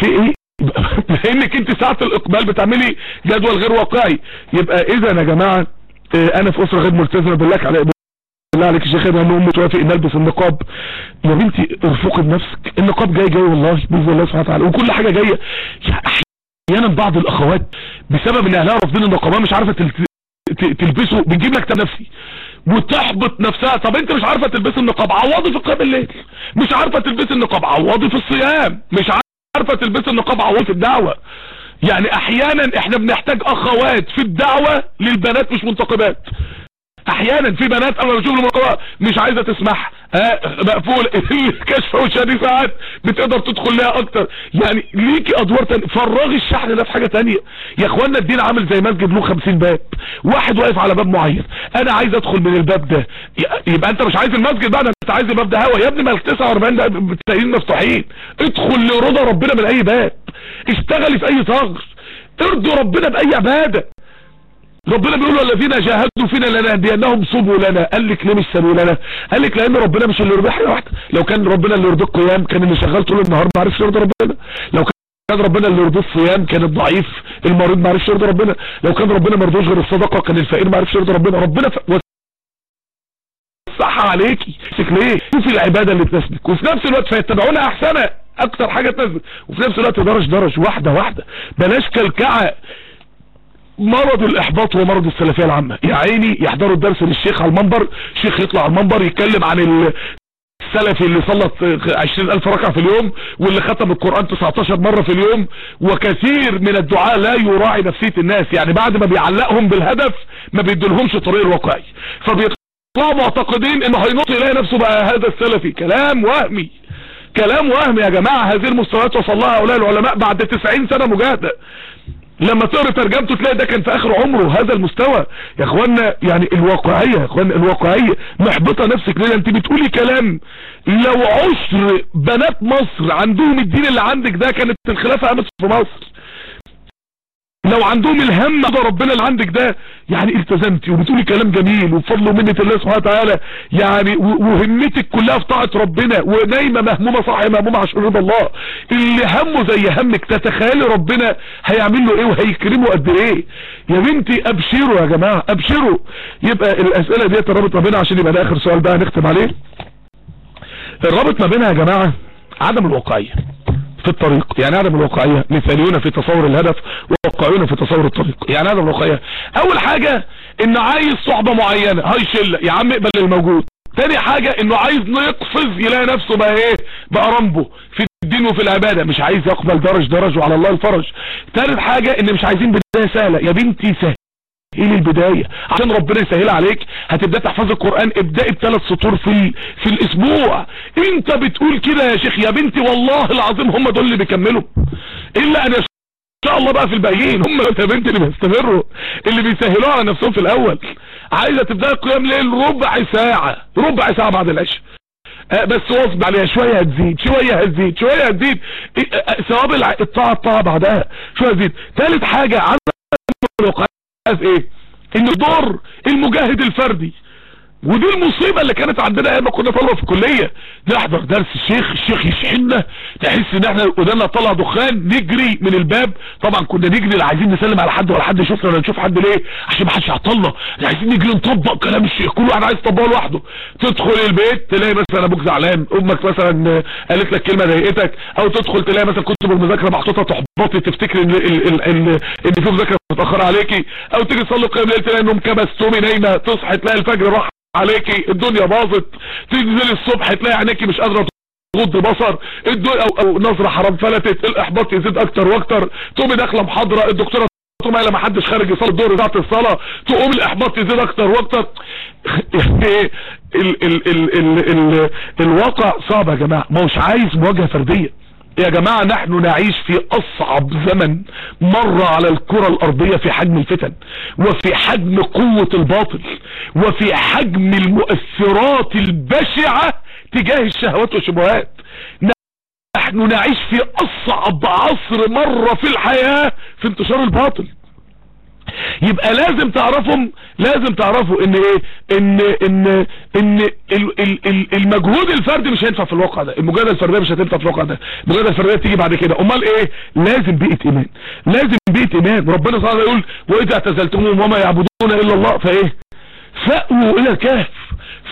Speaker 1: في إيه؟ لأنك أنت ساعة الإقبال بتعملي جدول غير واقعي. يبقى اذا يا جماعة أنا في أسرة غير ملتزمة بالله على بالله عليك يا شيخ أنا امي توافق ان البس النقاب. يا بنتي ارفقي بنفسك. النقاب جاي جاي والله بإذن الله سبحانه وتعالى. وكل حاجة جاية. أحيانا بعض الأخوات بسبب إن أهلها رافضين النقابة مش عارفة تلبسه بتجيب لك كتاب نفسي وتحبط نفسها. طب أنت مش عارفة تلبسي النقاب؟ عوضي في قيام الليل مش عارفة تلبسي النقاب. عوضي في الصيام. مش عارفة تلبسي النقاب. عوضي في الدعوة. يعني أحيانا إحنا بنحتاج أخوات في الدعوة للبنات مش منتقبات. أحيانا في بنات ما بشوف المقرأة مش عايزة تسمعها آه مقفول. الكشف والشهادي ساعات بتقدر تدخل لها أكتر. يعني ليكي أدوار تانية. فرغي الشحن ده في حاجة تانية. يا إخوانا الدين عامل زي مسجد له 50 باب. واحد واقف على باب معين. أنا عايز أدخل من الباب ده. يبقى أنت مش عايز المسجد بقى أنت عايز الباب ده هوا. يا ابني مالك 49 باب بتلاقيين مفتوحين. ادخل لرضا ربنا من أي باب. اشتغلي في أي ثغر ارضوا ربنا بأي عبادة. ربنا بيقول الذين جاهدوا فينا لنهدينهم سبلنا. قال لك ليه مش سبلنا؟ قال لك لأن ربنا مش اللي يرضي حاجة واحدة لو كان ربنا اللي يرضي القيام كان اللي شغال طول النهار ما عرفش يرضي ربنا. لو كان ربنا اللي يرضي الصيام كان الضعيف المريض ما عرفش يرضي ربنا. لو كان ربنا ما يرضوش غير الصدقة كان الفقير ما عرفش يرضي ربنا. ربنا ف... وسعها عليكي. ليه؟ شوفي العبادة اللي تناسبك. وفي نفس الوقت فيتبعونا احسنها أكتر حاجة تناسبك. وفي نفس الوقت درج درج. واحدة واحدة. بلاش كلكعه مرض الإحباط ومرض السلفية العامة. يا عيني يحضروا الدرس للشيخ على المنبر الشيخ يطلع على المنبر يتكلم عن السلفي اللي صلت عشرين ألف ركعة في اليوم واللي ختم القرآن 19 مرة في اليوم وكثير من الدعاء لا يراعي نفسية الناس. يعني بعد ما بيعلقهم بالهدف ما بيدلهمش الطريق الواقعي فبيطلعوا معتقدين انه هينط يلاقي نفسه بقى هذا السلفي. كلام وهمي. كلام وهمي يا جماعة. هذه المستويات وصل لها هؤلاء العلماء بعد 90 سنة مجاهدة لما تقرا ترجمته تلاقي ده كان في اخر عمره هذا المستوى. يا اخوانا يعني الواقعية يا اخوانا الواقعية. محبطة نفسك ليه؟ انت بتقولي كلام. لو عشر بنات مصر عندهم الدين اللي عندك ده كانت الخلافة قامت في مصر. لو عندهم الهم ده ربنا اللي عندك ده يعني التزمتي وبتقولي كلام جميل وبفضل ومنة الله سبحانه وتعالى يعني وهمتك كلها في طاعة ربنا ونايمة مهمومة صح مهمومة عشان رضا الله. اللي همه زي همك تتخيلي ربنا هيعمل له إيه وهيكرمه قد إيه. يا بنتي أبشروا يا جماعة أبشروا. يبقى الأسئلة دي الرابط ما بينها عشان يبقى ده آخر سؤال بقى نختم عليه. الرابط ما بينها يا جماعة عدم الواقعية في الطريق. يعني عدم الواقعية. مثاليون في تصور الهدف وواقعيون في تصور الطريق. يعني عدم الواقعية. أول حاجة إنه عايز صحبة معينة. هاي شلة. يا عم اقبل الموجود. تاني حاجة إنه عايز يقفز يلاقي نفسه بقى إيه؟ بقى رامبو. في الدين وفي العبادة. مش عايز يقبل درج درج وعلى الله الفرج. تالت حاجة إن مش عايزين بداية سهلة. يا بنتي سهل إيه البداية. عشان ربنا يسهل عليك هتبدأ تحفظ القرآن ابدأي بثلاث سطور في في الأسبوع. انت بتقول كده يا شيخ يا بنتي والله العظيم هم دول اللي بيكملوا. إلا أن شاء الله بقى في الباقيين هم يا بنتي اللي بيستمروا اللي بيسهلوها على نفسهم في الأول. عايزة تبداي قيام ليل ربع ساعة ربع ساعة بعد العشاء. أه بس واصب عليها شوية هتزيد شوية هتزيد شوية هتزيد. ثواب الطاعة الطاعة بعدها شوية هتزيد. ثالث حاجة عن في إيه؟ ان الدور المجاهد الفردي. ودي المصيبة اللي كانت عندنا أيام ما كنا طلبة في الكلية. نحضر درس الشيخ الشيخ يشحننا. تحس إن إحنا ودانا طلع دخان نجري من الباب. طبعا كنا نجري لا عايزين نسلم على حد ولا حد يشوفنا ولا نشوف حد ليه؟ عشان ما حدش يعطلنا. عايزين نجري نطبق كلام الشيخ. كل واحد عايز يطبقه لوحده. تدخل البيت تلاقي مثلا أبوك زعلان أمك مثلا قالت لك كلمة ضايقتك أو تدخل تلاقي مثلا كتب المذاكرة محطوطة تحبطي تفتكري إن إن في مذاكرة متأخرة عليكي أو تيجي تصلي قيام الليل تلاقي إنهم كبستومي نايمة تصحي تلاقي الفجر راح عليكي الدنيا باظت. تنزل الصبح تلاقي عينيكي مش قادرة تغض بصر. الدنيا أو, أو نظرة حرام فلتت الإحباط يزيد أكتر وأكتر. تقومي داخلة محاضرة الدكتورة تقوم قايلة ما حدش خارج يصلي الظهر ساعه الصلاة. تقوم الإحباط يزيد أكتر وأكتر. يعني ال ال ال ال ال الواقع صعب يا جماعة. ما هوش عايز مواجهة فردية. يا جماعة نحن نعيش في أصعب زمن مر على الكرة الأرضية في حجم الفتن وفي حجم قوة الباطل وفي حجم المؤثرات البشعة تجاه الشهوات والشبهات. نحن نعيش في أصعب عصر مر في الحياة في انتشار الباطل. يبقى لازم تعرفهم لازم تعرفوا إن إيه؟ إن إن إن ال ال ال المجهود الفردي مش هينفع في الواقع ده. المجاهدة الفردية مش هتنفع في الواقع ده. المجاهدة الفردية تيجي بعد كده. أمال إيه؟ لازم بيئة إيمان. لازم بيئة إيمان. ربنا سبحانه يقول وإذا اعتزلتموهم وما يعبدون إلا الله فإيه؟ فأووا إلى الكهف.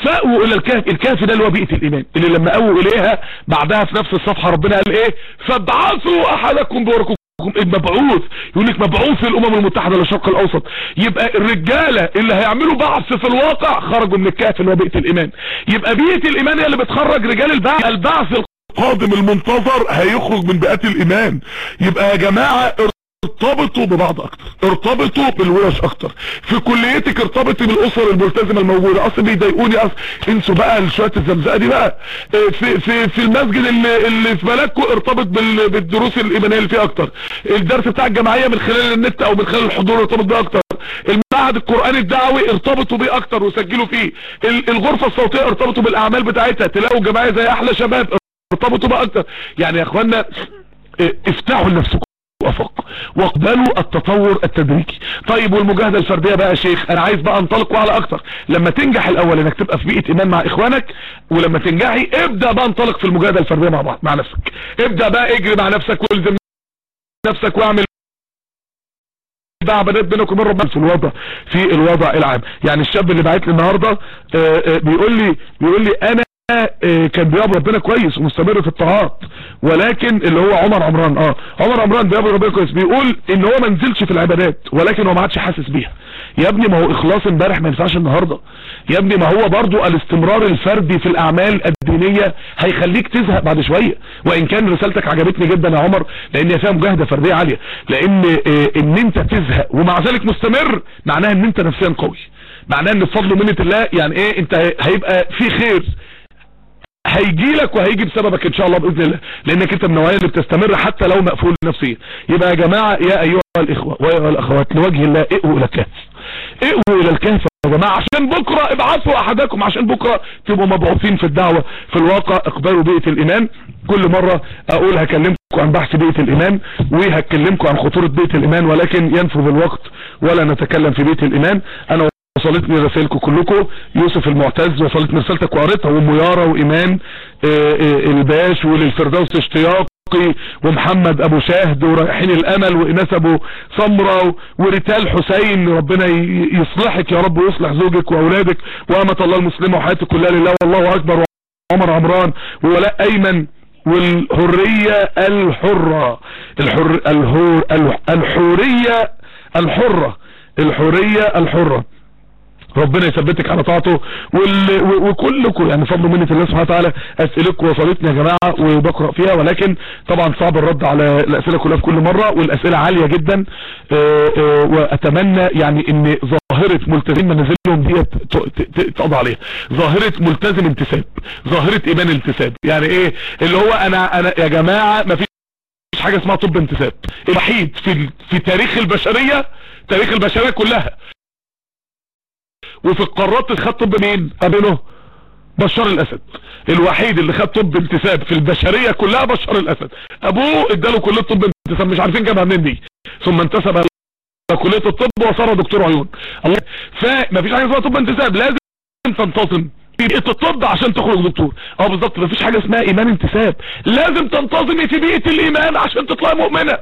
Speaker 1: فأووا إلى الكهف. الكهف ده اللي هو بيئة الإيمان. اللي لما أووا إليها بعدها في نفس الصفحة ربنا قال إيه؟ فابعثوا أحدكم بوركم المبعوث يقول لك مبعوث الامم المتحدة للشرق الأوسط. يبقى الرجالة اللي هيعملوا بعث في الواقع خرجوا من الكهف اللي هو بيئة الإيمان. يبقى بيئة الإيمان هي اللي بتخرج رجال البعث. البعث القادم المنتظر هيخرج من بيئات الإيمان. يبقى يا جماعة ارتبطوا ببعض أكتر ارتبطوا بالورش أكتر. في كليتك ارتبطي بالأسر الملتزمة الموجودة. أصل بيضايقوني أصل انسوا بقى شوية الزمزقة دي بقى. في في في المسجد اللي, اللي في بلدكم ارتبط بالدروس الإيمانية اللي فيه أكتر. الدرس بتاع الجمعية من خلال النت أو من خلال الحضور ارتبط بيه أكتر. المعهد القرآني الدعوي ارتبطوا بيه أكتر وسجلوا فيه. الغرفة الصوتية ارتبطوا بالأعمال بتاعتها. تلاقوا جماعية زي أحلى شباب ارتبطوا بيه أكتر. يعني يا إخوانا افتحوا لنفسكم. افق واقبلوا التطور التدريجي. طيب والمجاهدة الفردية بقى يا شيخ أنا عايز بقى أنطلق وعلى أكتر. لما تنجح الأول إنك تبقى في بيئة ايمان مع إخوانك ولما تنجحي ابدأ بقى انطلق في المجاهدة الفردية مع بعض مع نفسك. ابدأ بقى اجري مع نفسك والزم نفسك واعمل بقى بنات بينك وبين ربنا في الوضع في الوضع العام. يعني الشاب اللي بعت لي النهارده آه، آه، بيقول لي بيقول لي أنا كان بيعبد ربنا كويس ومستمر في الطاعات. ولكن اللي هو عمر عمران آه عمر عمران بيعبد ربنا كويس. بيقول إن هو ما نزلش في العبادات ولكن هو ما عادش حاسس بيها. يا ابني ما هو إخلاص امبارح ما ينفعش النهارده. يا ابني ما هو برضو الاستمرار الفردي في الأعمال الدينية هيخليك تزهق بعد شوية. وإن كان رسالتك عجبتني جدا يا عمر لأن هي فيها مجاهدة فردية عالية. لأن آه، إن أنت تزهق ومع ذلك مستمر معناها إن أنت نفسيا قوي. معناه إن بفضل ومنة الله يعني إيه أنت هيبقى في خير. هيجي لك وهيجي بسببك إن شاء الله بإذن الله لأنك أنت من النوعية اللي بتستمر حتى لو مقفول نفسيا. يبقى يا جماعة يا أيها الإخوة وأيها الأخوات لوجه الله اقوا إلى الكهف. اقوا إلى الكهف يا جماعة. عشان بكرة ابعثوا أحدكم عشان بكرة تبقوا مبعوثين في الدعوة في الواقع اقبلوا بيئة الإيمان. كل مرة أقول هكلمكم عن بحث بيئة الإيمان وهكلمكم عن خطورة بيئة الإيمان ولكن ينفذ الوقت ولا نتكلم في بيئة الإيمان. أنا وصلتني رسائلكم كلكم. يوسف المعتز وصلتني رسالتك وقريتها وام يارا وإيمان آه، آه، الباش وللفردوس اشتياقي ومحمد أبو شاهد ورايحين الأمل واناس أبو سمرة وريتال حسين. ربنا يصلحك يا رب ويصلح زوجك وأولادك. وأمة الله المسلمة وحياتك كلها لله والله أكبر. وعمر عمران وولاء أيمن والحرية الحرة. الحر الهور الح- الحورية الحرة. الحورية الحرة. ربنا يثبتك على طاعته وكلكم يعني فضل منة الله سبحانه وتعالى اسئلتكم وصلتني يا جماعة وبقرأ فيها ولكن طبعا صعب الرد على الأسئلة كلها في كل مرة والأسئلة عالية جدا آه، آه، وأتمنى يعني إن ظاهرة ملتزمين منازلهم ديت تقضى عليها. ظاهرة ملتزم انتساب ظاهرة إيمان انتساب يعني إيه؟ اللي هو أنا أنا يا جماعة ما فيش حاجة اسمها طب انتساب. الوحيد في في تاريخ البشرية تاريخ البشرية كلها. وفي القارات اللي خد طب مين؟ قابله بشار الأسد. الوحيد اللي خد طب انتساب في البشرية كلها بشار الأسد. أبوه اداله كلية طب انتساب مش عارفين جابها منين دي. ثم انتسب كلية الطب وصار دكتور عيون. الله فما فيش حاجة اسمها طب انتساب. لازم تنتظم. في بيئة الطب عشان تخرج دكتور. أه بالظبط. مفيش حاجة اسمها إيمان انتساب. لازم تنتظمي في بيئة الايمان عشان تطلعي مؤمنة.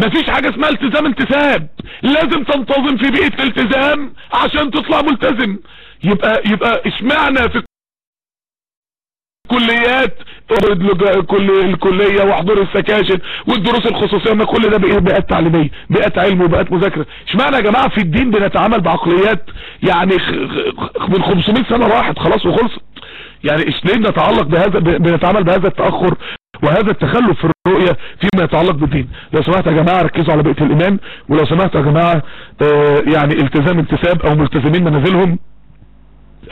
Speaker 1: مفيش حاجة اسمها التزام انتساب. لازم تنتظم في بيئة الالتزام عشان تطلع ملتزم. يبقى يبقى اشمعنى في كليات كل الكلية وحضور السكاشن والدروس الخصوصية؟ ما كل ده بيئات تعليمية بيئات علم وبيئات مذاكرة. اشمعنى يا جماعة في الدين بنتعامل بعقليات يعني من 500 سنة راحت خلاص وخلصت؟ يعني ليه بنتعلق بهذا بنتعامل بهذا التأخر؟ وهذا التخلف في الرؤية فيما يتعلق بالدين. لو سمحت يا جماعة ركزوا على بيئة الإيمان. ولو سمحت يا جماعة آه، يعني التزام انتساب أو ملتزمين منازلهم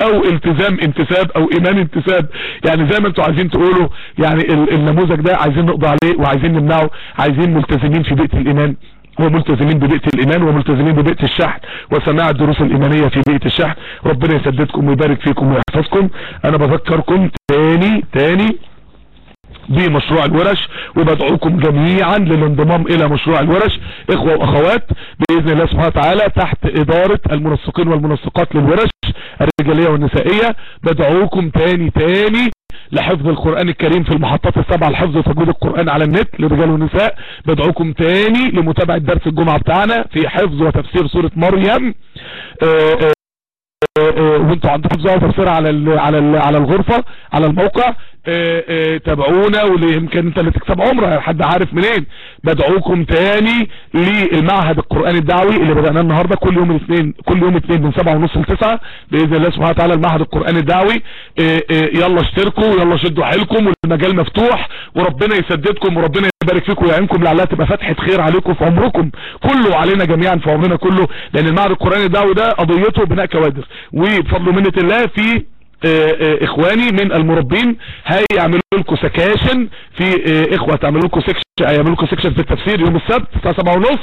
Speaker 1: أو التزام انتساب أو إيمان انتساب. يعني زي ما أنتوا عايزين تقولوا يعني ال- النموذج ده عايزين نقضي عليه وعايزين نمنعه. عايزين ملتزمين في بيئة الإيمان. وملتزمين ببيئة الإيمان وملتزمين ببيئة الشحن. وسماع الدروس الإيمانية في بيئة الشحن. ربنا يسددكم ويبارك فيكم ويحفظكم. أنا بذكركم تاني تاني. بمشروع الورش وبدعوكم جميعا للانضمام إلى مشروع الورش. إخوة وأخوات بإذن الله سبحانه وتعالى تحت إدارة المنسقين والمنسقات للورش الرجالية والنسائية بدعوكم تاني تاني لحفظ القرآن الكريم في المحطات السبعة لحفظ وتجويد القرآن على النت للرجال والنساء. بدعوكم تاني لمتابعة درس الجمعة بتاعنا في حفظ وتفسير سورة مريم. آه، آه، وانتوا عندكم زي تفسير على ال على ال على الغرفة على الموقع. آه، آه، تابعونا واللي يمكن انت اللي تكسب عمرة حد عارف منين. بدعوكم تاني للمعهد القرآني الدعوي اللي بدأناه النهاردة كل يوم الاثنين كل يوم اثنين من سبعة ونص لتسعة. بإذن الله سبحانه وتعالى المعهد القرآني الدعوي. آه، يلا اشتركوا يلا شدوا حيلكم والمجال مفتوح وربنا يسددكم وربنا يبارك فيكم ويعينكم لعلها تبقى فتحة خير عليكم في عمركم كله علينا جميعا في عمرنا كله لأن المعهد الدعوي ده قضيته بناء كوادر. وبفضل منة الله في آه، آه، إخواني من المربين هيعملوا لكم سكاشن في آه، إخوة تعملوا لكم section هيعملوا لكم section في التفسير يوم السبت الساعة 7 ونص.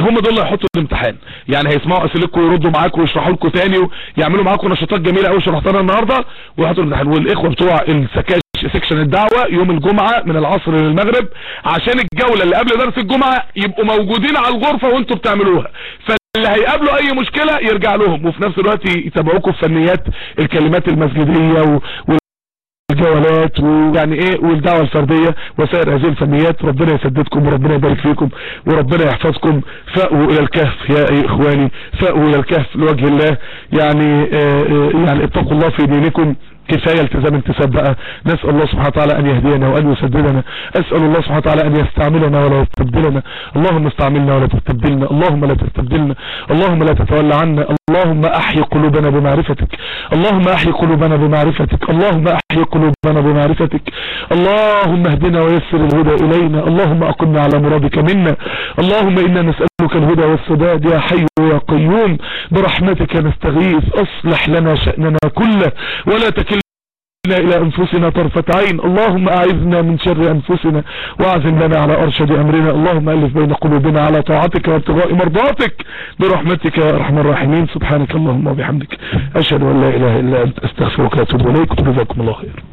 Speaker 1: هم دول اللي هيحطوا الامتحان. يعني هيسمعوا اسئلتكم ويردوا معاكم ويشرحوا لكم تاني ويعملوا معاكم نشاطات جميلة قوي شرحتها النهارده ويحطوا الامتحان. والإخوة بتوع السكاشن section الدعوة يوم الجمعة من العصر للمغرب عشان الجولة اللي قبل درس الجمعة يبقوا موجودين على الغرفة وانتوا بتعملوها. فاللي هيقابلوا أي مشكلة يرجع لهم وفي نفس الوقت يتابعوكم في فنيات الكلمات المسجدية و... الجولات ويعني إيه والدعوة الفردية وسائر هذه الفنيات. ربنا يسددكم وربنا يبارك فيكم وربنا يحفظكم. فأووا إلى الكهف يا إخواني فأووا إلى الكهف لوجه الله. يعني آه آه يعني اتقوا الله في دينكم. كفاية التزام انتساب بقى. نسأل الله سبحانه وتعالى أن يهدينا وأن يسددنا. أسأل الله سبحانه وتعالى أن يستعملنا ولا يستبدلنا اللهم استعملنا ولا تستبدلنا اللهم لا تستبدلنا اللهم لا تتولى عنا. اللهم أحي قلوبنا بمعرفتك. اللهم أحي قلوبنا بمعرفتك. اللهم أحي قلوبنا بمعرفتك. اللهم اهدنا ويسر الهدى إلينا. اللهم أقمنا على مرادك منا. اللهم إنا نسألك الهدى والسداد يا حي يا قيوم. برحمتك نستغيث. أصلح لنا شأننا كله. ولا تكلنا إلى أنفسنا طرفة عين. اللهم أعذنا من شر أنفسنا وأعزم لنا على أرشد أمرنا. اللهم ألف بين قلوبنا على طاعتك وابتغاء مرضاتك. برحمتك يا أرحم الراحمين. سبحانك اللهم وبحمدك. أشهد أن لا إله إلا أنت. أستغفرك وأتوب إليك. وجزاكم الله خير